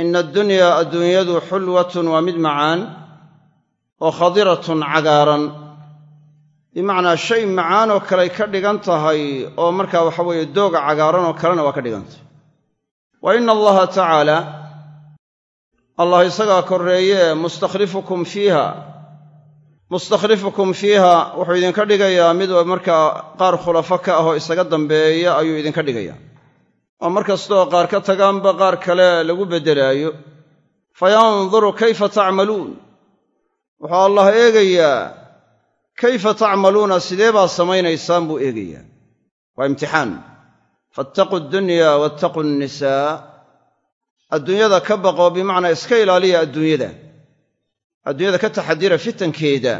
ina addunyaa adduunyadu xulwatun waa mid macaan oo khadiratun cagaaran bimacnaa shay macaan oo kaley ka dhigan tahay oo markaa waxa dooga cagaaran oo kalena waa ka dhigantahay wa ina allaha tacaala allah isagaa korreeye mustakhlifukum fiiha mustakhlifukum fiiha wuxuu idinka dhigayaa mid markaa qaar khulafo ka ah oo isaga dambeeya ayuu idinka dhigayaa. Oo mar kastooo qaar ka tagaanba qaar kale lagu beddelaayo fayanduru kayfa tacmaluun. Wuxuu allah eegayaa kayfa tacmaluuna sidee baad samaynaysaan buu eegayaa. Waa imtixaan. Fattaquu addunya wattaquu nnisaa adduunyada ka baqo bimacnaa iska ilaaliya adduunyada adduunyada ka taxadira fitankeeda.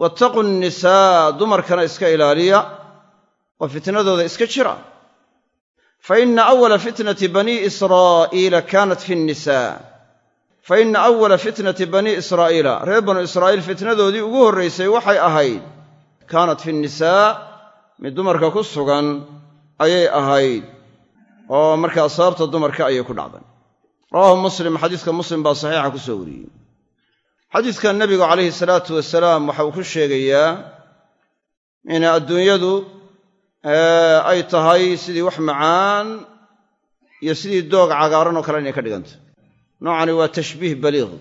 Wattaquu nnisaa dumarkana iska ilaaliya oo fitnadooda iska jira. Fa inna awala fitnati banii israa'iila kaanat fi nnisaa fa inna awala fitnati banii israa'iila reer banu israa'iil fitnadoodii ugu horraysay waxay ahayd kaanat fi nnisaa mid dumarka ku sugan ayay ahayd oo markaa sababta dumarka ayay ku dhacday. Rawaahu muslim xadiiska muslim baa saxiixa ku soo wariyey xadiidkan nebigu calayhi salaatu wasalaam waxa uu ku sheegayaa in adduunyadu ay tahay sidii wax macaan iyo sidii doog cagaaran oo kale inay ka dhigantay noocani waa tashbiih baliiq.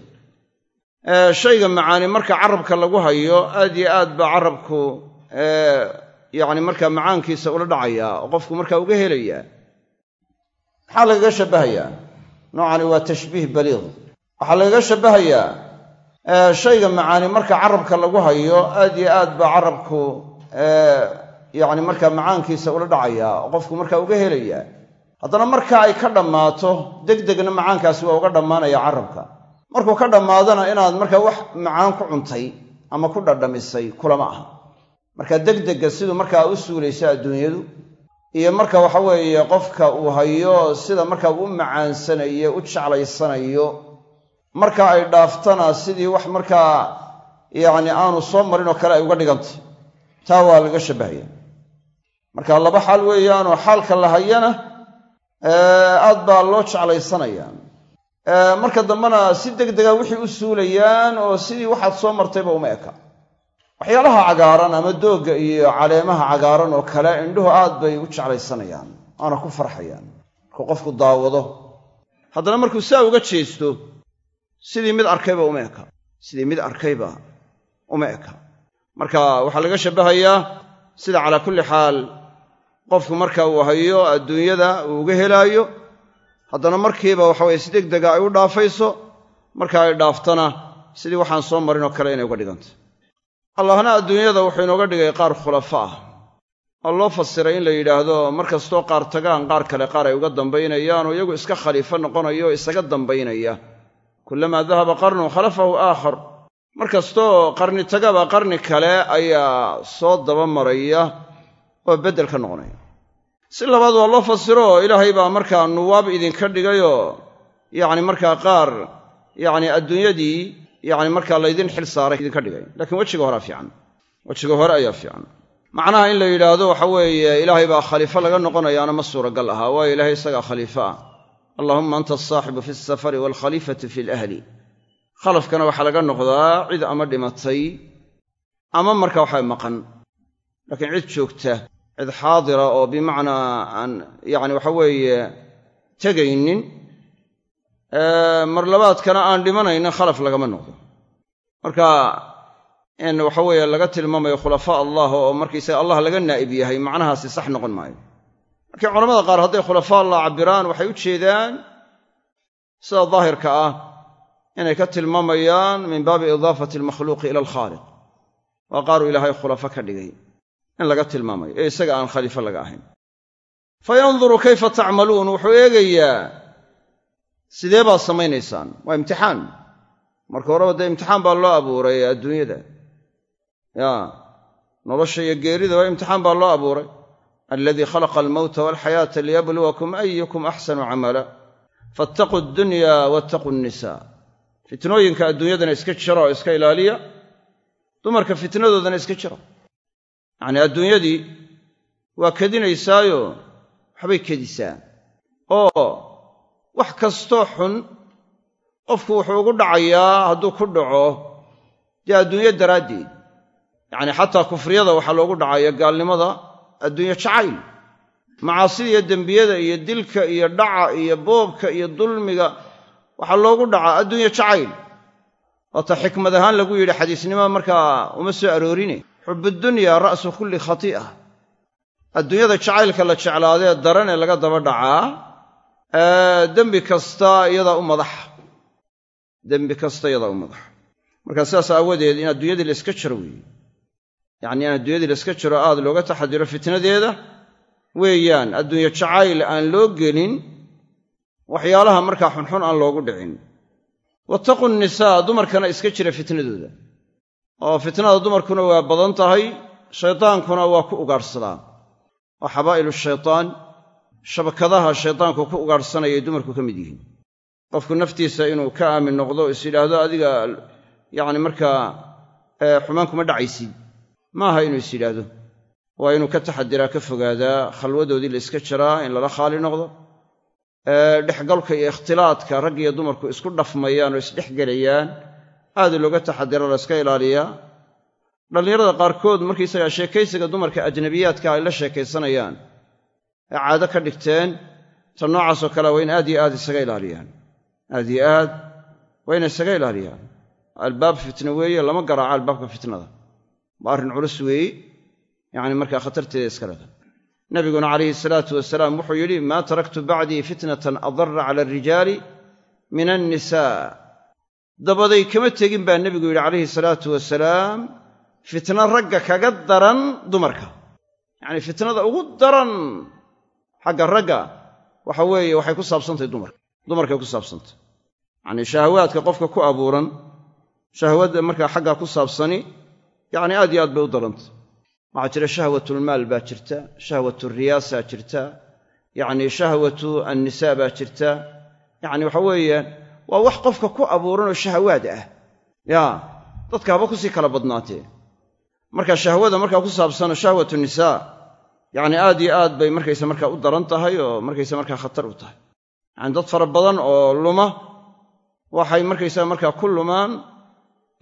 Shayga macaani marka carabka lagu hayo aad yo aad baa carabku yacni markaa macaankiisa ula dhacayaa oo qofku markaa uga helayaa. Maxaa lagaga shabbahayaa? Noocani waa tashbiih baliiq. Waxaa lagaga shabbahayaa shayga macaani marka carabka lagu hayo aad yo aad baa carabku yacni markaa macaankiisa ula dhacayaa oo qofku markaa uga helayaa haddana marka ay ka dhammaato degdegna macaankaasi waa uga dhammaanaya carabka. Markuu ka dhammaadana inaad markaa wax macaan ku cuntay ama ku dhadhamisay kulama aha. Marka degdegga siduu markaa u suulaysa adduunyadu iyo marka waxa weeye qofka uu hayo sida markaa u macaansanayo u jeclaysanayo marka ay dhaaftana sidii wax markaa yacni aanu soo marin oo kale ay uga dhigantay taa waa laga shabbahaya marka laba xaal weeyaanoo xaalka la hayana aad baa loo jeclaysanayaa. Marka dambena si degdega wixii u suulayaan oo sidii waxaad soo martayba uma eka. Waxyaalaha cagaaran ama doogga iyo caleemaha cagaaran oo kale indhuhu aad bay u jeclaysanayaan waana ku farxayaan. Markuu qofku daawado haddana markuu saa uga jeesto sidii mid arkayba uma eka. Sidii mid arkayba uma eka. Marka waxaa laga shabbahayaa sida calaa kulli xaal qofku marka uu hayo adduunyada uu uga helaayo haddana markiiba waxaweye si degdega ay u dhaafayso marka ay dhaaftana sidii waxaan soo marin oo kale inay uga dhigantay allahna adduunyada wuxuu inooga dhigay qaar khulafa ah. Oo loo fasiray in la yidhaahdo mar kastoo qaar tagaan qaar kale qaar ay uga dambaynayaan oo iyagu iska khaliifo noqonaya oo isaga dambaynaya kullamaa dahaba qarnun khalafahu aakhar. Mar kastoo qarni tagaba qarni kale ayaa soo daba maraya oo beddel ka noqonaya. Si labaad waa loo fasiro ilaahay baa markaa nuwaab idinka dhigayoo yacni markaa qaar yacni adduunyadii yacni markaa laydin xil saaray idinka dhigay. Laakiin wejiga horea fiican. Wejiga hore ayaa fiican. Macnaha in la yidhaahdo waxa weeye ilaahay baa khaliifo laga noqonayaana ma suuragal ahaa waayo ilaahay isagaa khaliifo ah allahumma anta asaaxibu fi alsafari waalkhaliifatu fi alahli khalafkana waxaa laga noqdaa cid ama dhimatay ama marka waxa maqan. Laakiin cid joogta cid xaadira oo bimacnaa aan yacni waxa weeye tegaynin marlabaadkana aan dhimanaynin khalaf lagama noqdo. Marka in waxa weeye laga tilmaamayo khulafaa allah oo markaysaga allah laga naa'ib yahay macnahaasi sax noqon maayo laakiin culamada qaar hadday khulafaa allah cabbiraan waxay u jeedaan sida daahirka ah inay ka tilmaamayaan min baabi idaafati almakhluuqi ila alkhaaliq. Waa qaaruu ilaahay khulafo ka dhigay in laga tilmaamayo ee isaga aan khaliifo laga ahayn. Fa yanduru kayfa tacmaluun wuxuu eegayaa sidee baad samaynaysaan? Waa imtixaan. Marka horeba dee imtixaan baa loo abuuray adduunyada. Yaa nolosha iyo geeridaba imtixaan baa loo abuuray aladii khalaqa almowta walxayaata liyabluwakum ayukum axsanu camala fattaquu addunya wattaquu nnisaa fitnooyinka adduunyadana iska jira oo iska ilaaliya dumarka fitnadoodana iska jira yacnii adduunyadii waa kedinaysaayo waxbay kedisaa oo wax kastoo xun qofku wuxuu ugu dhacayaa hadduu ku dhaco dee adduunyo daraaddeed yacni xataa kufriyada waxaa loogu dhacaya gaalnimada adduunyo jacayl macaasida dembiyada iyo dilka iyo dhaca iyo boobka iyo dulmiga waxaa loogu dhacaa adduunyo jacayl. Waata xikmad ahaan lagu yidhi xadiisnimo markaa uma soo aroorine. Xubudunya ra'su kulli khati'a adduunyada jacaylka la jeclaadee daran ee laga daba dhacaa dembi kasta iyadaa u madaxa dembi kasta iyadaa u madaxa markaa sidaas aawadeed in adduunyadii la iska jiro weeye yacni in adduunyadii la iska jiro aad looga taxadiro fitnadeeda weeyaan adduunyo jacayl aan loo gelin waxyaalaha markaa xunxun aan loogu dhicin. Wattaqu nisaa dumarkana iska jira fitnadooda. Oo fitnada dumarkuna waa badan tahay shaydaankuna waa ku ugaadhsadaa oo xabaa'ilu shaytaan shabakadaha shaydaanku ku ugaadhsanayay dumarku ka mid yihiin. Qofku naftiisa inuu ka aamin noqdo is yidhaahdo adiga yacni markaa xumaan kuma dhacaysid maaha inuu is yidhaahdo. Waa inuu ka taxadiraa ka fogaadaa khalwadoodii la iska jiraa in lala khaali noqdo. Dhexgalka iyo ikhtilaadka rag iyo dumarku isku dhafmayaan oo isdhexgelayaan aad looga taxadira la iska ilaaliyaa. Dhallinyarada qaarkood markaysagaa sheekaysiga dumarka ajnabiyaadka ay la sheekaysanayaan ee caado ka dhigteen ta noocaasoo kale waa in aad iyo aad isaga ilaaliyaan. Aad yo aad waa inay isaga ilaaliyaan. Albaab fitna weeye lama garaaco albaabka fitnada waa arrin culus weeye yacni markaa khatarteeda iska leda nabiguna calayhi salaatu wasalaam wuxuu yidhi maa taraktu bacdii fitnatan adara cala alrijaali min annisaa. Dabaday kama tegin baa nebigu yidhi calayhi salaatu wasalaam fitna ragga kaga daran dumarka. Yacnii fitnada ugu daran xagga ragga waxa weeye waxay ku saabsantahay dumarka. Dumarkay ku saabsantay. Yacnii shahawaadka qofka ku abuuran shahwadda markaa xaggaa ku saabsani yacni aad iyo aad bay u darantay waxaa jira shahwatulmaal baa jirta shahwatu riyaasaa jirta yacnii shahwatu annisaa baa jirta. Yacni waxa weeye waa wax qofka ku abuuranoo shahawaad ah. Yaa dadka haba ku sii kala badnaatee. Marka shahwada markaa ku saabsano shahwatu nisaa yacni aad iyo aad bay markaysa markaa u daran tahay oo markaysa markaa khatar u tahay. Yacani dad fara badan oo luma waxay markaysaa markaa ku lumaan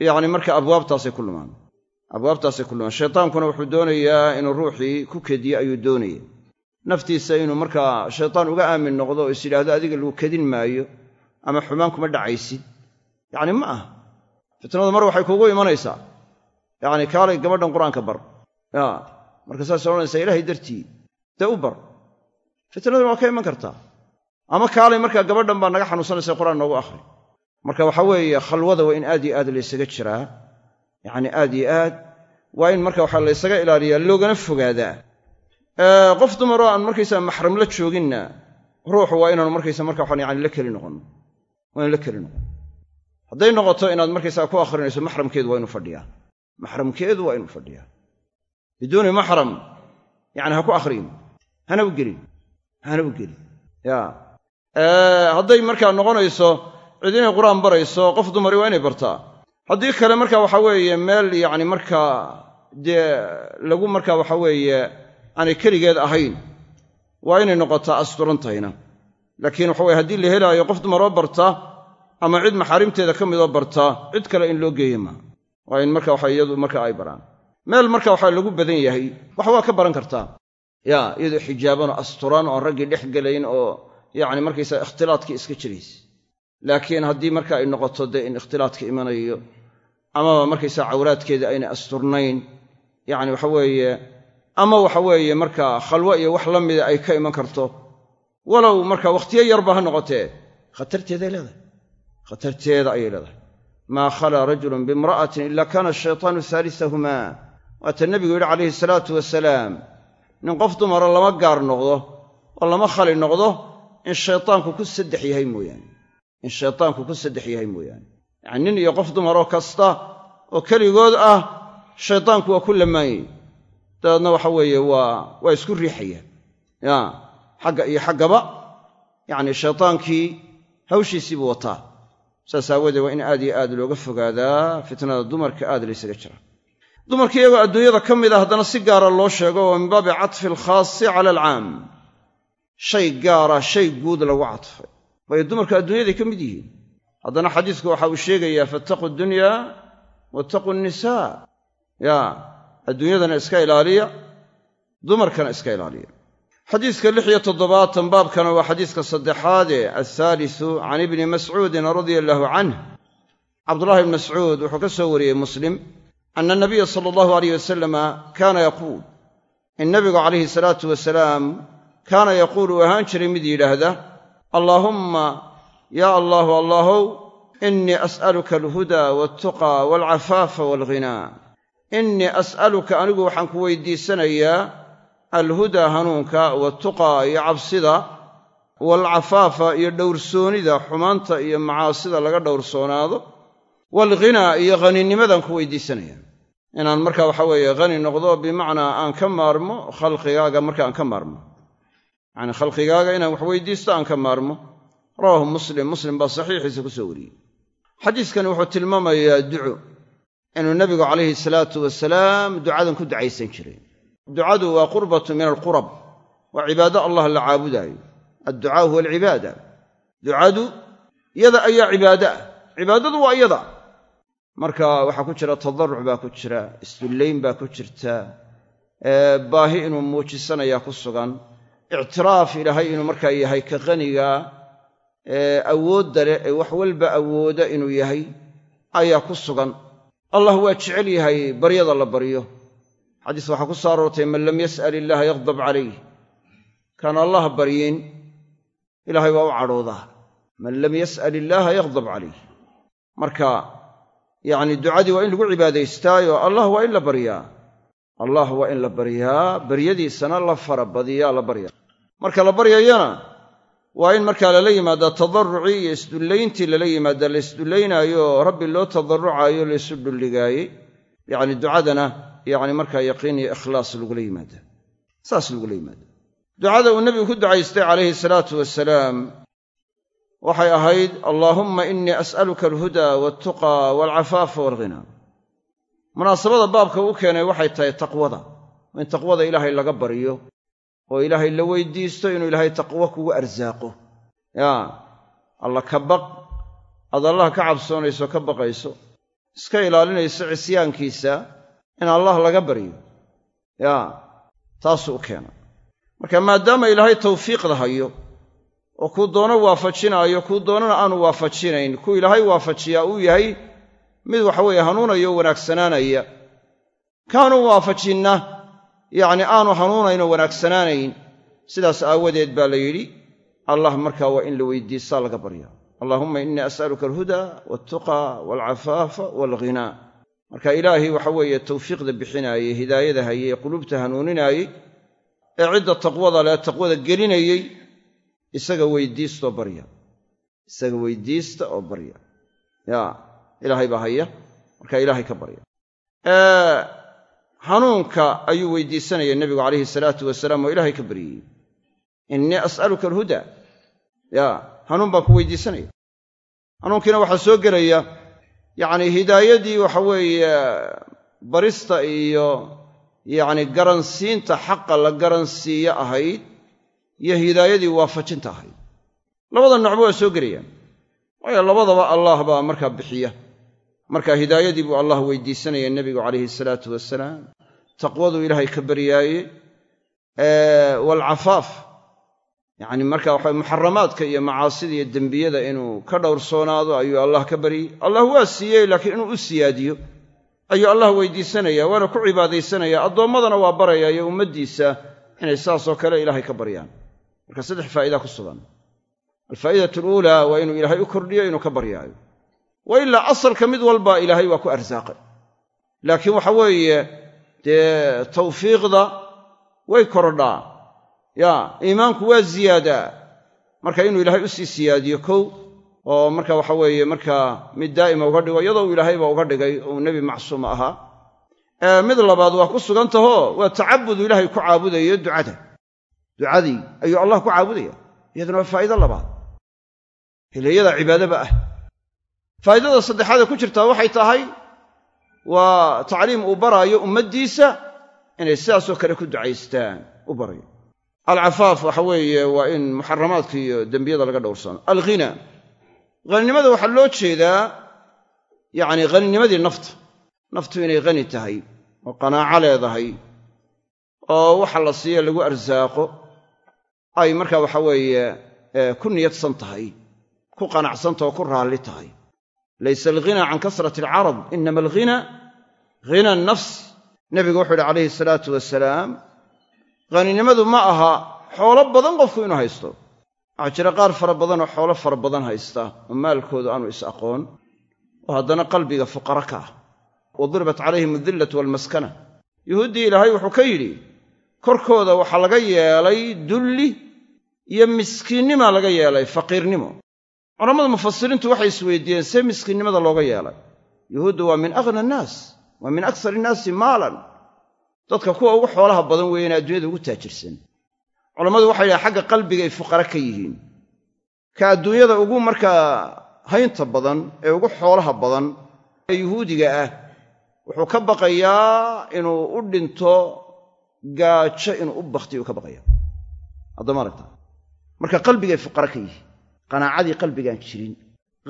yacni marka abwaabtaasay ku lumaan abwaabtaasay ku lumaan shaytaankuna wuxuu doonayaa inuu ruuxii ku kediyo ayuu doonaya naftiisa inuu markaa shaytaan uga aamin noqdo oo is yidhaahdo adiga lagu kedin maayo ama xumaan kuma dhacaysid yacni ma aha. Fitnadu mar waxay kuugu imanaysaa. Yacni kaalay gabadhan qur'aanka bar. Ya marka saas odhanaysaa ilaahay dartii dee u bar. Fitnaduna waa ka iman kartaa. Ama kaalay markaa gabadhan baa naga xanuunsanaysa qur'aan noogu akhri. Marka waxa weeye khalwada waa in aad iyo aad laysaga jiraa yacni aad iyo aad waa in marka waxa laysaga ilaaliyaa loogana fogaadaa. Qof dumaroo aan markaysaa maxram la jooginna ruuxu waa inaanu markaysa marka waxaan yani la keli noqon. Waa inu la keli noqon. Hadday noqoto inaad markaysaa ku akhrinayso maxramkeedu waa inu fadhiyaa. Maxramkeedu waa inuu fadhiyaa. Biduuni maxram yacni ha ku akhriyin. Hana u gelin. Hana u gelin. Ya. Hadday markaa noqonayso cid inay qur'aan barayso qof dumari waa inay bartaa haddii kale marka waxa weeye meel yacni markaa dee lagu marka waxa weeye aanay keligeed ahayn waa inay noqotaa asturan tahayna laakiin waxa weye haddii la helaayo qof dumaroo barta ama cid maxaarimteeda ka midoo barta cid kale in loo geeye maa waa in marka waxa iyadu marka ay baraan. Meel marka waxa lagu badan yahay wax waa ka baran kartaa ya iyadoo xijaabanoo asturan oon raggii dhex gelayn oo yacni markaysaa ikhtilaadkii iska jiraysa laakiin haddii marka ay noqoto dee in ikhtilaadka imanayo amaba markaysaa cawraadkeeda aynay asturnayn yacni waxa weeye ama waxa weeye markaa khalwo iyo wax la mida ay ka iman karto walow marka wakhtiyo yarba ha noqotee. Khatarteeday leedahay. Khatarteeda ayay leedahay. Maa khalaa rajulun biimra'atin ila kaana ashaytaanu haalisahumaa waata nebigu yidhi calayhi salaatu wasalaam nin qof dumara lama gaar noqdo oo lama khali noqdo in shaytaanku ku saddex yahay mooyaane in shaytaanku ku saddex yahay mooyaane. Yacani nin iyo qof dumaroo kasta oo keligood ah shaytaanku waa ku lamaanyey dabeedna waxa weeye waa waa isku riixayaan ya xagga iyo xaggaba yacni shaytaankii hawshiisiibuu wataa. Saas aawoodee waa in aad iyo aad looga fogaadaa fitnada dumarka aad laysaga jira. Dumarka iyagoo adduunyada ka mid a haddana si gaara loo sheego oo min baabi catfi alkhaasi cala alcaam. Shay gaara shay guud lagu cadfay waayo dumarka adduunyaday ka mid yihiin. Haddana xadiisku waxa uu sheegayaa fattaquu dunya wattaquu nnisaa ya adduunyadana iska ilaaliya dumarkana iska ilaaliya. Xadiiska lix iyo toddobaatan baabkana waa xadiiska saddexaade althaalisu can ibni mascuudin radia allaahu canh cabdullahi ibni mascuud wuxuu ka soo wariyey muslim ana anabiya sala allahu alayh wasalama kaana yaquul. In nabigu calayhi salaatu wasalaam kaana yaquulu uu ahaan jiray mid yidhaahda allaahumma yaa allaahu allaahow innii as'aluka alhudaa waltuqaa waalcafaafa waalghinaa innii as'aluka anigu waxaan ku weydiisanayaa alhudaa hanuunka waltuqaa iyo cabsida waalcafaafa iyo dhowrsoonida xumaanta iyo macaasida laga dhowrsoonaado waalghinaa iyo ghaninimadaan ku weydiisanaya inaan markaa waxa weeye hani noqdo bimacnaa aan ka maarmo khalqigaaga marka aan ka maarmo yacanii khalqigaaga inaan wax weydiisto aan ka maarmo. Rawaahu muslim. Muslim baa saxiixiisa ku soo wariyey. Xadiiskani wuxuu tilmaamayaa duco. Inuu nebigu calayhi salaatu wasalaam ducadan ku ducaysan jiray. Ducadu waa qurbatu min alqurab. Waa cibaado allah la caabudaayo. Adducaau huwa alcibaada. Ducadu yada ayaa cibaado ah cibaadadu waa iyada marka waxaa ku jira tadarruc baa ku jira isdullayn baa ku jirta baahi inuu muujisanayaa ku sugan ictiraaf ilaahay inuu markaa yahay ka qaniga awoodda leh ee wax walba awooda inuu yahay ayaa ku sugan. Allah waa jecel yahay baryada la baryo. Xadiis waxaa ku soo aroortay man lam yas'al illaaha yaqdab calayh. Kaan allah baryin ilaahay waa u cadhoodaa. Man lam yas'al illaaha yaqdab calayh. Marka yacni ducadii waa in lagu cibaadaystaayo allah waa in la baryaa allah waa in la baryaa baryadiisana la farabadiyaa la baryaa. Marka la baryayana waa in markaa lala yimaadaa tadarrucii iyo isdullayntii lala yimaadaa la isdullaynaayo rabbi loo tadarrucaayo laysu dhulligaayey yacni ducadana yacni markaa yaqiin iyo ikhlaas lagula yimaada saas lagula yimaada ducada uu nebigu ku ducaystay calayhi salaatu wasalaam waxay ahayd allaahumma innii as'aluka alhudaa waltuqaa waalcafaafa waalghinaa munaasabada baabka u keenay waxay tahay taqwada. In taqwada ilaahay laga baryo oo ilaahay la weydiisto inuu ilaahay taqwo kugu arsaaqo. Yaa alla ka baq aad allah ka cabsoonayso ka baqayso. Iska ilaalinayso cisyaankiisa in allah laga baryo yaa taasuu u keena. Marka maadaama ilaahay tawfiiqda hayo oo kuu doono waafajinaayo kuu doonana aanu waafajinayn kuu ilaahay waafajiyaa uu yahay mid waxaweeye hanuunaya oo wanaagsanaanaya. Kaanu waafajinna yacni aanu hanuunaynoo wanaagsanaanayn. Sidaas aawadeed baa la yidhi allah markaa waa in la weydiistaa laga barya allaahumma innii as'aluka alhudaa waltuqaa waalcafaafa waalghinaa marka ilaahay waxa weeye tawfiiqda bixinaayey hidaayada hayey ee quluubta hanuuninaayey ee cidda taqwada leh taqwada gelinayey isaga weydiistaoo barya. Isaga weydiista oo barya. Yaa ilaahay baa haya. Marka ilaahay ka barya. Hanuunka ayuu weydiisanaya nebigu calayhi salaatu wasalaam oo ilaahay ka baryayey innii as'aluka alhudaa yaa hanuun baan ku weydiisanaya hanuunkiina waxaa soo gelaya yacni hidaayadii waxa weeye barista iyo yacni garansiinta xaqa la garansiiyo ahayd iyo hidaayadii waafajinta ahayd. Labada nocba waa soo gelayaan waayo labadaba allaah baa markaa bixiya marka hidaayadii buu allah weydiisanaya nebigu calayhi salaatu wasalaam taqwaduu ilaahay ka baryaaye waalcafaaf yacni marka waxa muxaramaadka iyo macaasida iyo dembiyada inuu ka dhowrsoonaado ayuu allah ka baryey allah waa siiyey laakiin inuu u siyaadiyo. Ayuu allah weydiisanaya waana ku cibaadaysanaya addoommadana waa baraya iyo ummaddiisa inay saasoo kale ilaahay ka baryaan. Marka saddex faa'iida ku sugan. Alfaa'idatu aluulaa waa inuu ilaahay u kordhiyo inuu ka baryaayo wa ilaa asalka mid walba ilaahay waa ku arsaaqay. Laakiin waxa weeye dee tawfiiqda way korodhaa. Yaa iimaanku waa ziyaadaa. Marka inuu ilaahay u sii siyaadiyo kow oo marka waxa weeye markaa mid daa'ima uga dhigo iyadoo uu ilaahayba uga dhigay uu nebi macsuuma ahaa. Mid labaad waa ku sugantahoo waa tacabudu ilaahay ku caabudayo ducada. Ducadii ayuu allah ku caabudaya iyaduna waa faa'iido labaad. Hiliyada cibaadaba ah faa'idada saddexaade ku jirtaa waxay tahay waa tacliim uu baraayo ummaddiisa inay sidaasoo kale ku ducaystaan u barayo. Alcafaaf waxa weeye waa in muxaramaadka iyo dembiyada laga dhowrsano alghina. Haninimada waxaa loo jeedaa yacni haninimadii nafta. Naftu inay hani tahay oo qanaaco leedahay oo waxa la siiya lagu arsaaqo ay markaa waxa weeye ku niyadsan tahay ku qanacsantah oo ku raalli tahay laysa alghina can kasrati alcarab inama alghina ghina nafs nebigu wuxuu yidhi calayhi salaatu wasalaam haninimadu ma aha xoolo badan qofku inuu haysto waxaa jira qaar fara badan oo xoolo fara badan haysta oo maalkoodu aanu is aqoon oo haddana qalbiga fuqara ka ah wa duribat calayhim adillatu waalmaskana yuhuuddii ilaahay wuxuu ka yidhi korkooda waxaa laga yeelay dulli iyo miskiinnimaa laga yeelay faqiirnimo culammada mufasiriintu waxay isweydiiyeen see miskiinnimada looga yeelay. Yuhuudda waa min aghna annaas waa min aksar innaasi maalan. Dadka kuwa ugu xoolaha badan weeyeen adduunyada ugu taajirsan. Culammadu waxay yidhaha xagga qalbigay fuqara ka yihiin. Ka adduunyada ugu markaa haynta badan ee ugu xoolaha badan ee yuhuudiga ah wuxuu ka baqayaa inuu u dhinto gaajo inuu u bakhtiyo uu ka baqaya haddama aragta. Marka qalbigay fuqara ka yihiin qanaacadii qalbigaan jirin.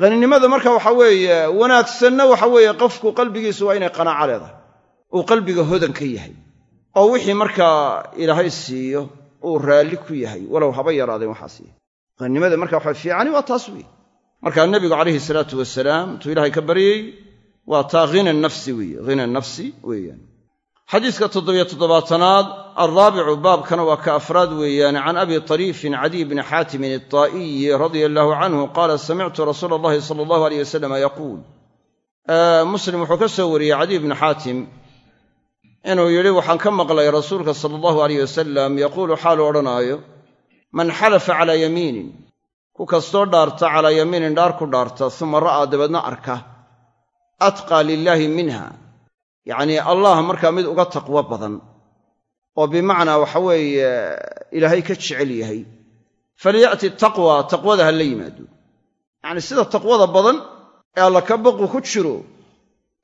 Haninimada marka waxa weeye wanaagsanna waxa weeye qofku qalbigiisu waa inay qanaaco leedahay. Uu qalbiga hodan ka yahay. Oo wixii markaa ilaahay siiyo uu raalli ku yahay. Walow haba yaraadeen waxaa siiya haninimada marka waxa fiicani waa taas weeye markaa nebigu calayhi salaatu wasalaam intuu ilaahay ka baryey waa taa hina nafsi weeye. Hina nafsi weeyaan xadiiska toddobiyo toddobaatanaad alraabicu baabkana waa ka afraad weeyaan can abi tariifin cadiy bni xaatimin altaa'iyi radia allaahu canhu qaala samictu rasuula allahi sala allahu aleyh wasalam yaquul muslim wuxuu ka soo wariyey cadiy bni xaatim inuu yidhi waxaan ka maqlay rasuulka sala allahu aleyh wasalam yaquulu xaalu odhanaayo man xalafa calaa yamiinin ku kastoo dhaarta calaa yamiinin dhaar ku dhaarta suma ra'aa dabeedna arka atqaa lilaahi minha yacnii allah markaa mid uga taqwo badan oo bimacnaa waxa weeye ilaahay ka jecel yahay falya'ti taqwa taqwada ha la yimaado. Yacnii sida taqwada badan ee alla ka baqu ku jiro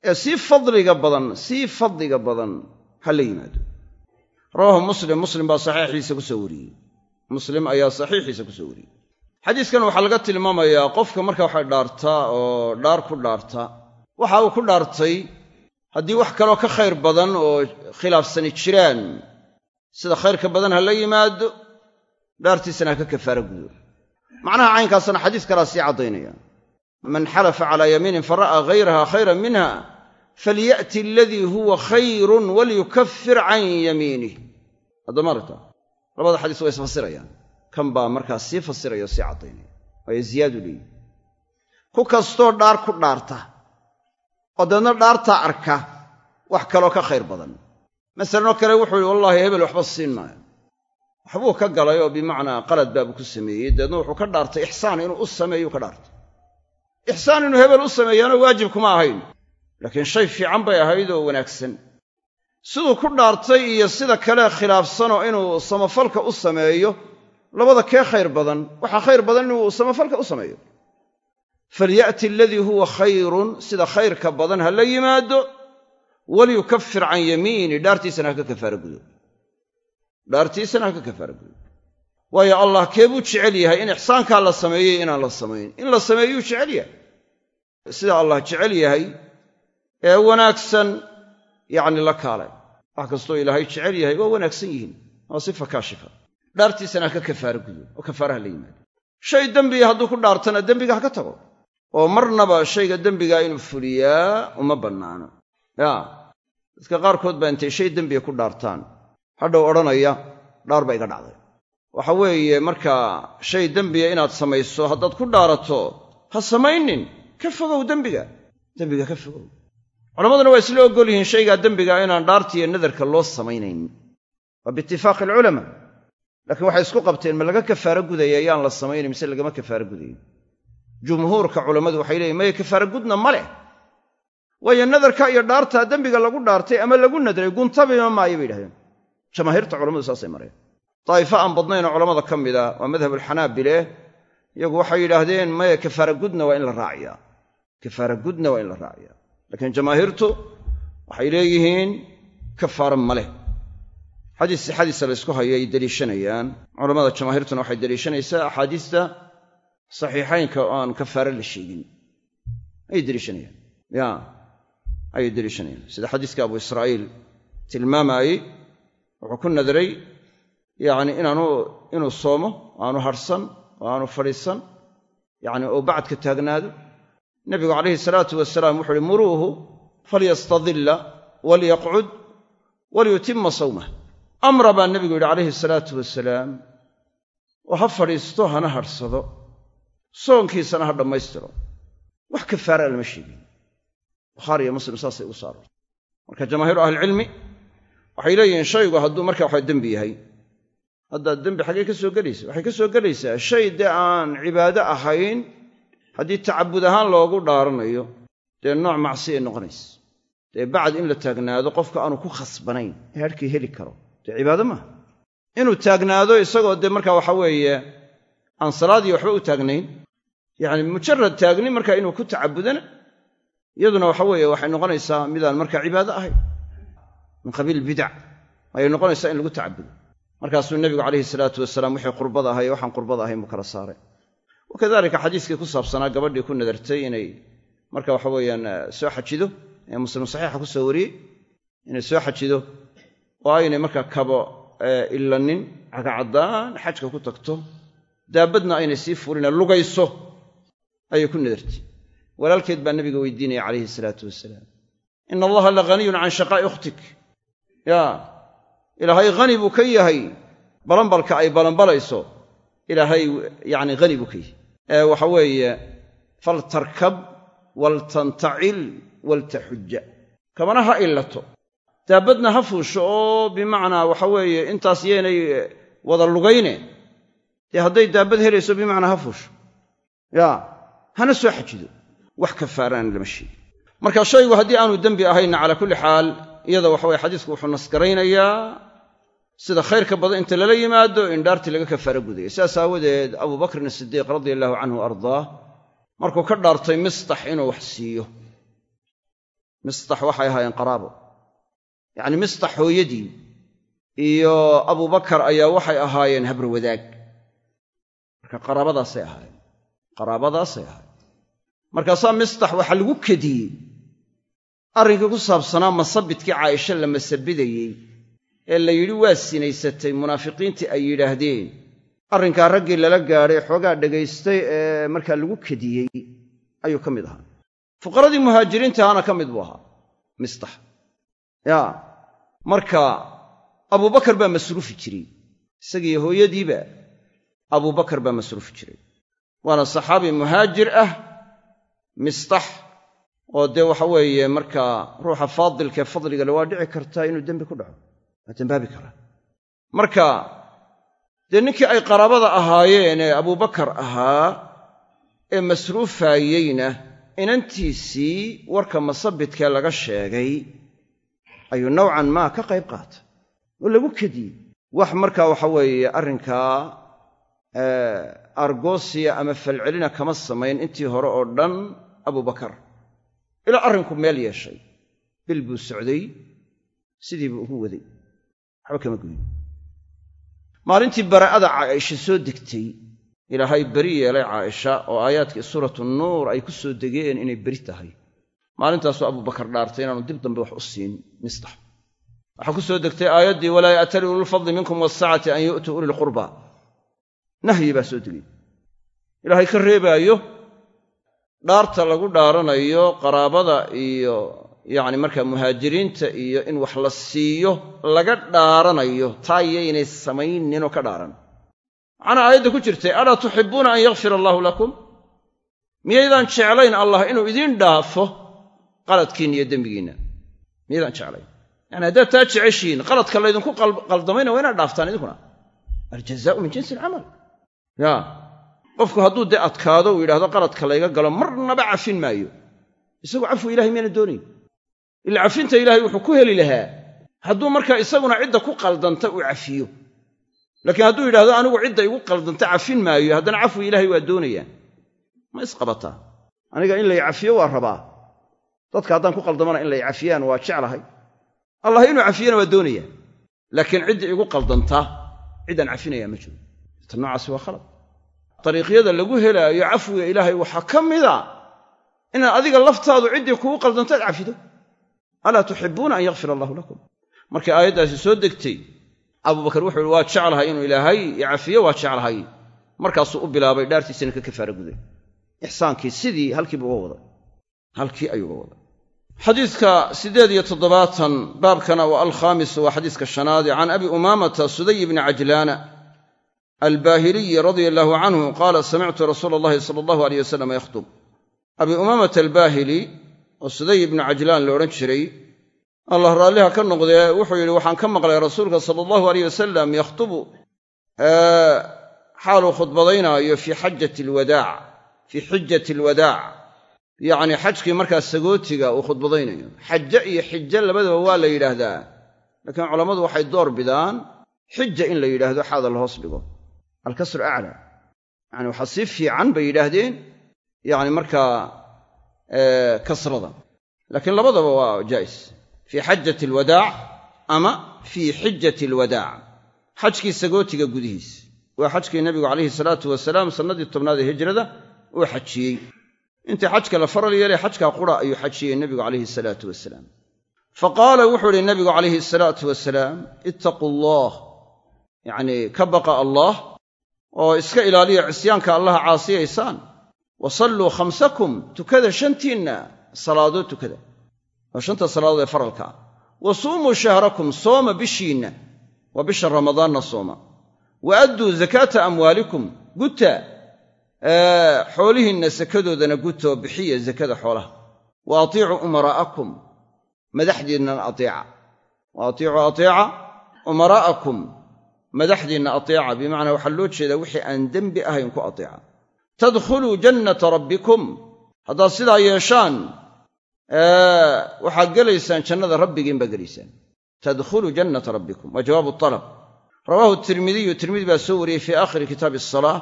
ee sii fadliga badan sii fadliga badan ha la yimaado. Rawaahu muslim muslim baa saxiixiisa ku soo wariyey. Muslim ayaa saxiixiisa ku soo wariyey. Xadiiskan waxaa laga tilmaamayaa qofka marka waxay dhaartaa oo dhaar ku dhaarta waxa uu ku dhaartay haddii wax kaloo ka khayr badan oo khilaafsani jiraan sida khayrka badan ha la yimaado dhaartiisana ha ka kafaara gudo macnaha caynkaasna xadiis kalaa sii caddaynaya. Man xalafa calaa yamiinin fara'aa hayraha khayran minha falya'ti aladii huwa khayrun walyukafir can yamiinih haddama aragta labada xadiis waa isfasirayaan. Kan baa markaa sii fasiraya oo sii caddaynaya. Waayo ziyaadu leeyihi ku kastoo dhaar ku dhaarta oo dabeedna dhaartaa arka wax kaloo ka khayr badan. Masalanoo kale wuxuu yihi wallaahi hebel waxba siin maayo. Waxbuu ka galay oo bimacnaa qalad baabuu ku sameeyey. Dabeedna wuxuu ka dhaartay ixsaan inuu u sameeyuu ka dhaartay. Ixsaan inuu hebel u sameeyaana waajib kuma ahayn. Laakiin shay fiican bay ahayd oo wanaagsan. Siduu ku dhaartay iyo sida kale khilaafsanoo inuu samafalka u sameeyo labada kee khayr badan? Waxaa khayr badan inuu samafalka u sameeyo falya'ti aladii huwa khayrun sida khayrka badan ha la yimaado walyukafir can yamiini dhaartiisana ha ka gudo dhaartiisana ha ka kafaara gudo waayo allah kee buu jecel yahay in ixsaankaa la sameeyey inaan la samayn in la sameeyuu jecel yahay sida allah jecel yahay ee wanaagsan yacni la kaalay wax kastoo ilaahay jecel yahay waa wanaagsan yihiin waa sifa kaashifa dhaartiisana ha ka kafaara gudo oo kafaaraha la yimaado shay dembiga hadduu ku dhaartana dembiga ha ka tago oo marnaba shayga dembigaa inuu fuliyaa uma bannaano. Yaa dadka qaarkood baa intay shay dembiga ku dhaartaan. Hadhow odhanaya dhaar ba iga dhacday. Waxa weeye markaa shay dembiga inaad samayso haddaad ku dhaarato ha samaynin. Ka fogow dembiga. Dembiga ka fogow. Culammaduna waa isla oggol yihiin shaygaa dembiga inaan dhaarta iyo nadarka loo samaynayn. Waa biitifaaqi alculamaa. Laakiin waxay isku qabteen ma laga kafaaro gudaya yaan la samaynayn mise lagama kafaaro gudayo jumhuurka culammadu waxay leeyihiin maya kafaaro gudna ma leh. Waayo nadarka iyo dhaartaa dembiga lagu dhaartay ama lagu nadray guntabima maayo bay yidhahdeen jamaahiirta culammadu saasay mareen. Daa'ifo aan badnaynoo culammada ka mid a waa madhabulxanaabile iyagu waxay yidhaahdeen maya kafaara gudna waa in la raaciyaa kafaara gudna waa in la raaciyaa laakiin jamaahiirtu waxay leeyihiin kafaara ma leh. Xadiis sixadiisa la ysku hayo ay deliishanayaan. Culammada jamaahiirtuna waxay deliishanaysaa axaadiista saxiixaynka oo aan kafaare la sheegin. Ayay deliishanayaan ya ayay deliishanayaan sida xadiiska abu israa'iil tilmaamaayey wuxuu ku nadray yacni inaanu inuu soomo aanu harhsan oo aanu fadhiisan yacni oo bacadka taagnaado. Nebigu calayhi salaatu wasalaam wuxu uhi muruuhu falyastadilla walyaqcud waliyutima sawmah amra baa nebigu yidhi calayhi salaatu wasalaam oo ha fadhiisto hana hadhsado soonkiisana ha dhammaystiro. Wax kafaara lama sheegin. Bukhaari iyo muslim saasay ugu saartay marka jamaahiiru ahlicilmi waxay leeyihiin shaygu hadduu marka waxa dembi yahay. Haddaad dembi xaggee ka soo gelaysa waxay ka soo gelaysaa shay dee aan cibaado ahayn haddii tacabud ahaan loogu dhaaranayo dee nooc macsi ay noqonaysa. Dee bacd in la taagnaado qofka aanu ku khasbanayn ee hadhkii heli karo. Dee cibaado maaha? Inuu taagnaado isagoo dee marka waxa weeye aan salaadii waxba u taagnayn yacni mujarad taagni marka inuu ku tacabudana iyaduna waxa weeye waxay noqonaysaa midaan marka cibaado ahayn. Min qabiil bidac ayay noqonaysaa in lagu tacabudo. Markaasuu nebigu calayhi salaatu wasalaam wixii qurbada ahay waxaan qurbada ahayn buu kala saaray wakadalika xadiiskii ku saabsanaa gabadhii ku nadartay inay marka waxa weeyaan soo xajido ee muslim saxiixa ku soo wariyey inay soo xajido oo aynay markaa kabo ilanin cagacaddaan xajka ku tagto daabadna aynay sii furine lugayso ayay ku nadartay walaalkeed baa nabiga weydiinaya calayhi salaatu wasalaam. Ina allaha la haniyun can shaqaa'i ukhtik. Yaa ilaahay hani buu ka yahay. Balanbalka ay balanbalayso ilaahay yacni hani buu ka yahay. Ee waxa weeye faltarkab waltantacil waltaxuja kabana ha illato. Daabadna ha fuusho oo bimacnaa waxa weeye intaas yeenay wada lugayne. Dee hadday daabad helayso bimacnaa ha fuusho. Yaa hana soo xajido. Wax kafaaraana lama sheegin. Marka shaygu haddii aanu dembi ahaynna calaa kulli xaal iyada waxaweye xadiisku wuxuu nasgaraynayaa sida khayrka badan inta lala yimaado in dhaartii laga kafaaro gudaya. Sidaas aawadeed abubakrin asidiiq radia allahu canhu ardaah markuu ka dhaartay mistax inuu wax siiyo. Mistax waxay ahaayeen qaraabo. Yacni mistax hooyadii iyo abubakar ayaa waxay ahaayeen habro wadaag. Marka qaraabadaasay ahaayeen qaraabadaasay ahaayeen markaasaa mistax waxaa lagu kediyey. Arrinkii ku saabsanaa masabidkii caaisha la masabidayey ee la yidhi waa sinaysatay munaafiqiintii ay yidhaahdeen. Arrinkaa raggii lala gaadhay xoogaa dhagaystay ee markaa lagu kediyey ayuu ka mid ahaa. Fuqaradii muhaajiriintaana ka mid buu ahaa mistax. Yaa marka abubakar baa masruufi jiray. Isagiiyo hooyadiiba abubakar baa masruufi jiray waana saxaabi muhaajir ah mistax oo dee waxa weeye markaa ruuxa faadilkaee fadligale waa dhici kartaa inuu dembi ku dhaco. Waa dembaabi karaa marka dee ninkii ay qaraabada ahaayeen ee abubakar ahaa ee masruufaayeyna inantiisii warka masabidkee laga sheegay ayuu nowcan maa ka qayb qaatay. Oo lagu kediyey. Wax markaa waxa weeye arrinkaa argosiya ama falcelina kama samayn intii hore oo dhan abubakar. Ilaa arrinku meel yeeshay. Bil buu socday sidii ugu waday. Waxba kama goyn maalintii bara'ada caaisha soo degtay ilaahay beri yeelay caaisha oo aayaadkii suuratu nuur ay ku soo degeen inay beri tahay. Maalintaasuu abubakar dhaartay inaanu dib dambe wax u siin mistax. Waxaa ku soo degtay aayaddii walaa ya'tali ululfadli minkum waasacati an yu'tuu ulilqurba nahyi baa soo degay. Ilaahay ka reebaayo dhaarta lagu dhaaranayo qaraabada iyo yacni markaa muhaajiriinta iyo in wax la siiyo laga dhaaranayo taa yaynay samayninoo ka dhaaran. Maxaana aayadda ku jirtay alaa tuxibbuuna an yakfir allaahu lakum? Miyaydaan jeclayn allah inuu idiin dhaafo qaladkiinna iyo dembigiinna? Miydaan jeclay yani haddaad taa jeceshihiin qaladka laydinku qaldamayna waa inaad dhaaftaan idinkuna. Aljazaau min jinsi alcamal ya qofku hadduu dee adkaado uu yidhahdo qaladka layga galo marnaba cafin maayo. Isagu cafwi ilahay miyana doonayn ila cafinta ilaahay wuxuu ku heli lahaa. Hadduu markaa isaguna cidda ku qaldanta uu cafiyo. Laakiin hadduu yidhahdo anigu cidda igu qaldanta cafin maayo haddana cafwi ilaahay waa doonayaan. Ma isqabataa aniga in lay cafiyo waa rabaa. Dadka haddaan ku qaldamana in lay cafiyaan waa jeclahay. Allah inuu cafiyana waa doonayaan. Laakiin ciddii igu qaldantaa ciddaan cafinayaa ma jiro ta noocaasi waa khalad. Dariiqyada lagu helaayo cafwiga ilaahay waxaa ka mida inaad adiga laftaadu ciddii kugu qaldantaad cafido alaa tuxibuuna an yakfir allahu lakum. Markay aayaddaasi soo degtay abubakar wuxuu ihi waa jeclahay inuu ilaahay icafiyo waa jeclahay. Markaasuu u bilaabay dhaartiisana ka kafaara guday. Ixsaankii sidii halkiibu uga waday. Halkii ayuu uga xadiidka siddeed iyo toddobaatan baabkana waa alkhaamisu waa xadiiska shanaadi can abi umaamata suday bni cajlaana albaahiliyi radia allaahu canhu qaala samictu rasuula allahi sala allahu aleyh wasalam yakhtub abi umaamata albaahili oo suday ibnu cajlaan la odhan jiray allah raalliha ka noqdee wuxuu yidhi waxaan ka maqlay rasuulka sala allahu aleyh wasalam yakhtubu xaaluu khudbadaynaayo fii xajati alwadaac fii xijati alwadaac yacnii xajkii markaa sagootiga uu khudbadaynayo xaje iyo xijo labadaba waa la yidhaahdaa laakiin culammadu waxay door bidaan xija in la yidhaahdo xaada la hoos dhigo alkasru aclaa yacani waxaa sii fiican bay yidhaahdeen yacni markaa kasrada. Laakiin labadaba waa jaa'is. Fii xajati alwadaac ama fii xijati alwadaac. Xajkii sagootiga gudihiis. Waa xajkii nabigu calayhi salaatu wasalaam sannadii tobnaad ee hijrada uu xajiyey. Intii xajka la faral yeelay xajkaa qura ayuu xajiyey nebigu calayhi salaatu wasalaam fa qaala wuxuu idhi nabigu calayhi salaatu wasalaam ittaquu allah yacnii ka baqa allaah oo iska ilaaliya cisyaanka allaha caasiyaysaan. Wa salluu khamsakum tukada shantiinna salaadood tukada. Waa shanta salaadood ee faralka. Ah wa suumuu shahrakum sooma bishiinna. Waa bisha ramadaanna sooma. Wa adduu zakaata amwaalikum guta xoolihiinna sakadoodana gutoo bixiya zakada xoolaha. Wa atiicuu umaraa'akum madaxdiinnana ateeca wa atiicuu ateeca umaraa'akum madaxdiinna ateeca. Bimacnaa waxaa loo jeedaa wixii aan dembi ahayn ku ateeca. Tadkhuluu jannata rabbikum. Haddaad sidaa yeeshaan waxaad gelaysaan jannada rabbigiin baa gelaysaan. Tadkhuluu jannata rabbikum. Waa jawaabu alab rawaahu tirmidiyu. Tirmidi baa soo wariyey fii aakhiri kitaabi asalaa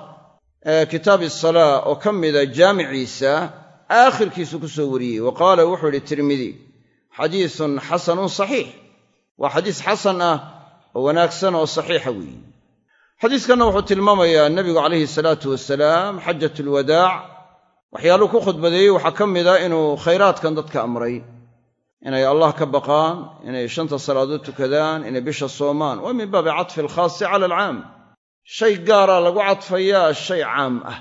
kitaabi asalaa oo ka mida jaamiciisa aakhirkiisu ku soo wariyey. Wa qaala wuxuu idhi tirmidi xadiisun xasanun saxiix. Waa xadiis xasan ah oo wanaagsan oo saxiixa weeye. Xadiiskanna wuxuu tilmaamayaa nebigu calayhi salaatu wasalaam xajat alwadaac waxyaaluhu ku khudbadeeyey waxaa ka mida inuu khayraadkan dadka amray. Inay allah ka baqaan inay shanta salaadood tukadaan inay bisha soomaan. Waa min baabi catfi alkhaasi cala alcaam. Shay gaaraa lagu cadfayaa shay caam ah.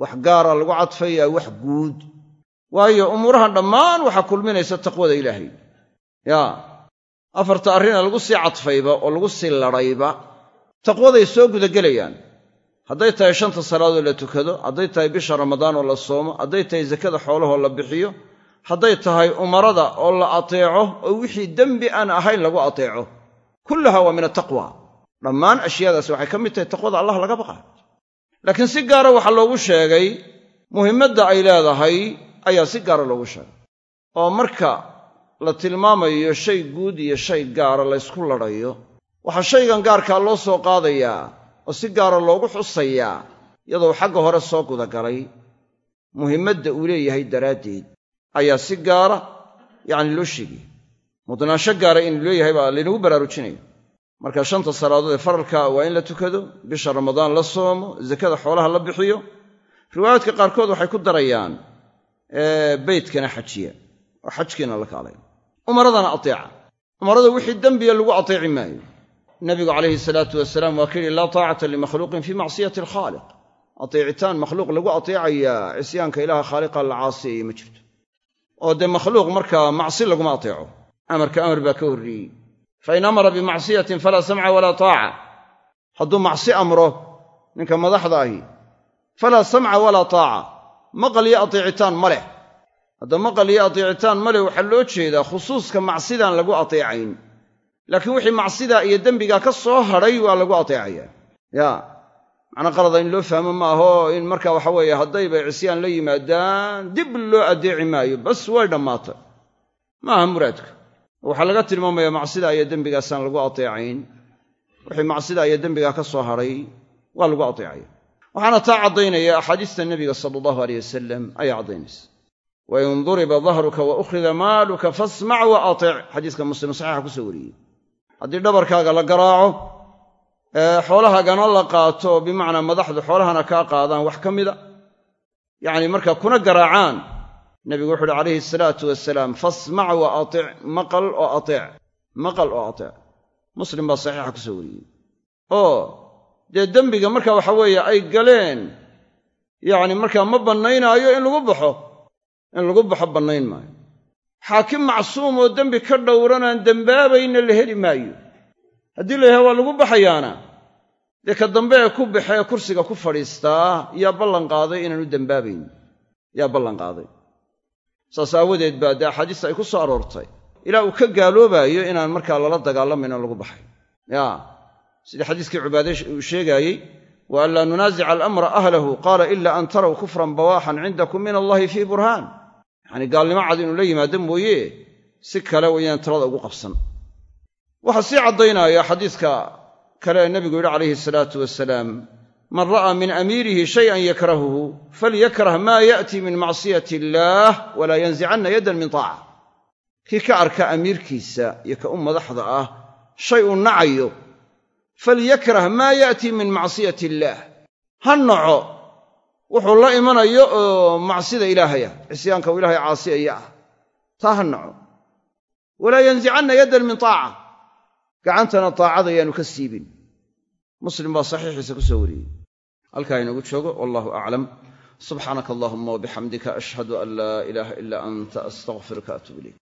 Wax gaaraa lagu cadfayaa wax guud. Waayo umuurahan dhammaan waxaa kulminaysa taqwada ilaahay. Yaa afarta arrina lagu sii cadfayba oo lagu sii ladhayba taqwaday soo gudagelayaan. Hadday tahay shanta salaadood la tukado hadday tahay bisha ramadaan oo la soomo hadday tahay zakada xoolahoo la bixiyo hadday tahay umarada oo la ateeco oo wixii dembi aan ahayn lagu ateeco. Kullaha waa min ataqwa dhammaan ashyaadaasi waxay ka mid tahay taqwada allah laga baqa. Laakiin si gaara waxaa loogu sheegay muhimmadda ay leedahay ayaa si gaara loogu sheegay. Oo marka la tilmaamayo shay guud iyo shay gaara laysku ladhayo waxaa shaygan gaarkaa loo soo qaadayaa oo si gaara loogu xusayaa iyadoo xagga hore soo gudagalay muhimmadda uu leeyahay daraaddeed ayaa si gaara yacni loo sheegaya mudnaansho gaara inuu leeyahay baa laynagu baraarujinaya marka shanta salaadood ee faralka waa in la tukado bisha ramadaan la soomo zakada xoolaha la bixiyo. Riwaayaadka qaarkood waxay ku darayaan beytkana xajiya oo xajkiina la kaalay umaradana ateeca. Umarada wixii dembiya lagu ateeci maayo. Nabigu calayhi salaatu wasalaam waa ka yidhi laa taacata limakhluuqin fii macsiyati alkhaaliq. Ateecitaan makhluuq lagu ateecayaa cisyaanka ilaaha khaaliqa la caasiyaya ma jirto. Oo dee makhluuq markaa macsi laguma ateeco. Amarka amar baa ka horreeyey. Fain amara bimacsiyatin falaa samca walaa taaca. Hadduu macsi amro ninka madaxda ahi falaa samca walaa taaca. Maqal iyo ateecitaan ma leh hadda maqal iyo ateecitaan male waxaa loo jeedaa khusuuska macsidaan lagu ateecayn. Laakiin wixii macsidaa iyo dembigaa ka soo hadhay waa lagu ateecayaa ya macna qalada in loo fahmo ma aho in marka waxa weeye haddayba cisyaan la yimaadaan dib loo addeeci maayo bas way dhammaatay ma aha muraadka. Waxaa laga tilmaamaya macsidaa iyo dembigaasaan lagu ateecayn. Wixii macsidaa iyo dembigaa ka soo hadhay waa lagu ateecaya. Waxaana taa caddaynaya axaadiista nebiga sala allahu aleyh wasalam ayaa caddaynaysa wain duriba dahruka wa ukhida maaluka fasmac wa atic xadiiska muslim saxiixa ku soo wariyey haddii dhabarkaaga la garaaco xoolahaagana la qaato bimacnaa madaxdu xoolahana kaa qaadaan wax ka mida yacni markaa kuna garaacaan nebigu wuxu uhi calayhi asalaatu wasalaam fasmac wa atic maqal oo ateec maqal oo ateec muslim baa saxiixa ku soo wariyey oo dee dembiga marka waxa weeye ay galeen yacni markaa ma bannaynaayo in lagu baxo in lagu baxo bannayn maayo. Xaakim macsuum oo dembi ka dhowranaan dembaabayna la heli maayo. Haddii la yahay waa lagu baxayaana dee ka dambe ee ku baxee kursiga ku fadhiistaa yaa ballan qaaday inaanu dembaabayn. Yaa ballan qaaday. Saas aawadeed baa dee axaadiista ay ku soo aroortay. Ilaa uu ka gaaloobaayo inaan markaa lala dagaalamayn oo lagu baxay. Ya sidii xadiiskii cubaade uu sheegaayey wa an laa nunaasica alamra ahlahu qaala ila an taraw kufran bawaaxan cindakum min allahi fii burhaan yacanii gaalnimo cad inuu la yimaado mooye si kale waynaan talada ugu qabsan waxaa sii caddaynaya xadiiska kale ee nebigu yidhi calayhi salaatu wasalaam man ra'aa min amiirihi shayan yakrahuhu falyakrah maa ya'tii min macsiyati illaah walaa yanzicanna yaddan min taaca kii ka arka amiirkiisa iyo ka u madaxda ah shay uu nacayo falyakrah maa ya'tii min macsiyati illaah. Ha naco wuxuu la imanayo oo macsida ilaahaya cisyaanka uu ilaahay caasiyaya ah. Taa ha naco walaa yanzicanna yaddan min taaca. Gacantana taacada yaanu ka siibin. Muslim baa saxiixiisa ku soo wariyey. Halkaa inagu joogo wallahu aclam. Subxaanaka allahuma wabixamdika ashhadu an laa ilaaha ilaa anta astaqfiruka atuub ilayk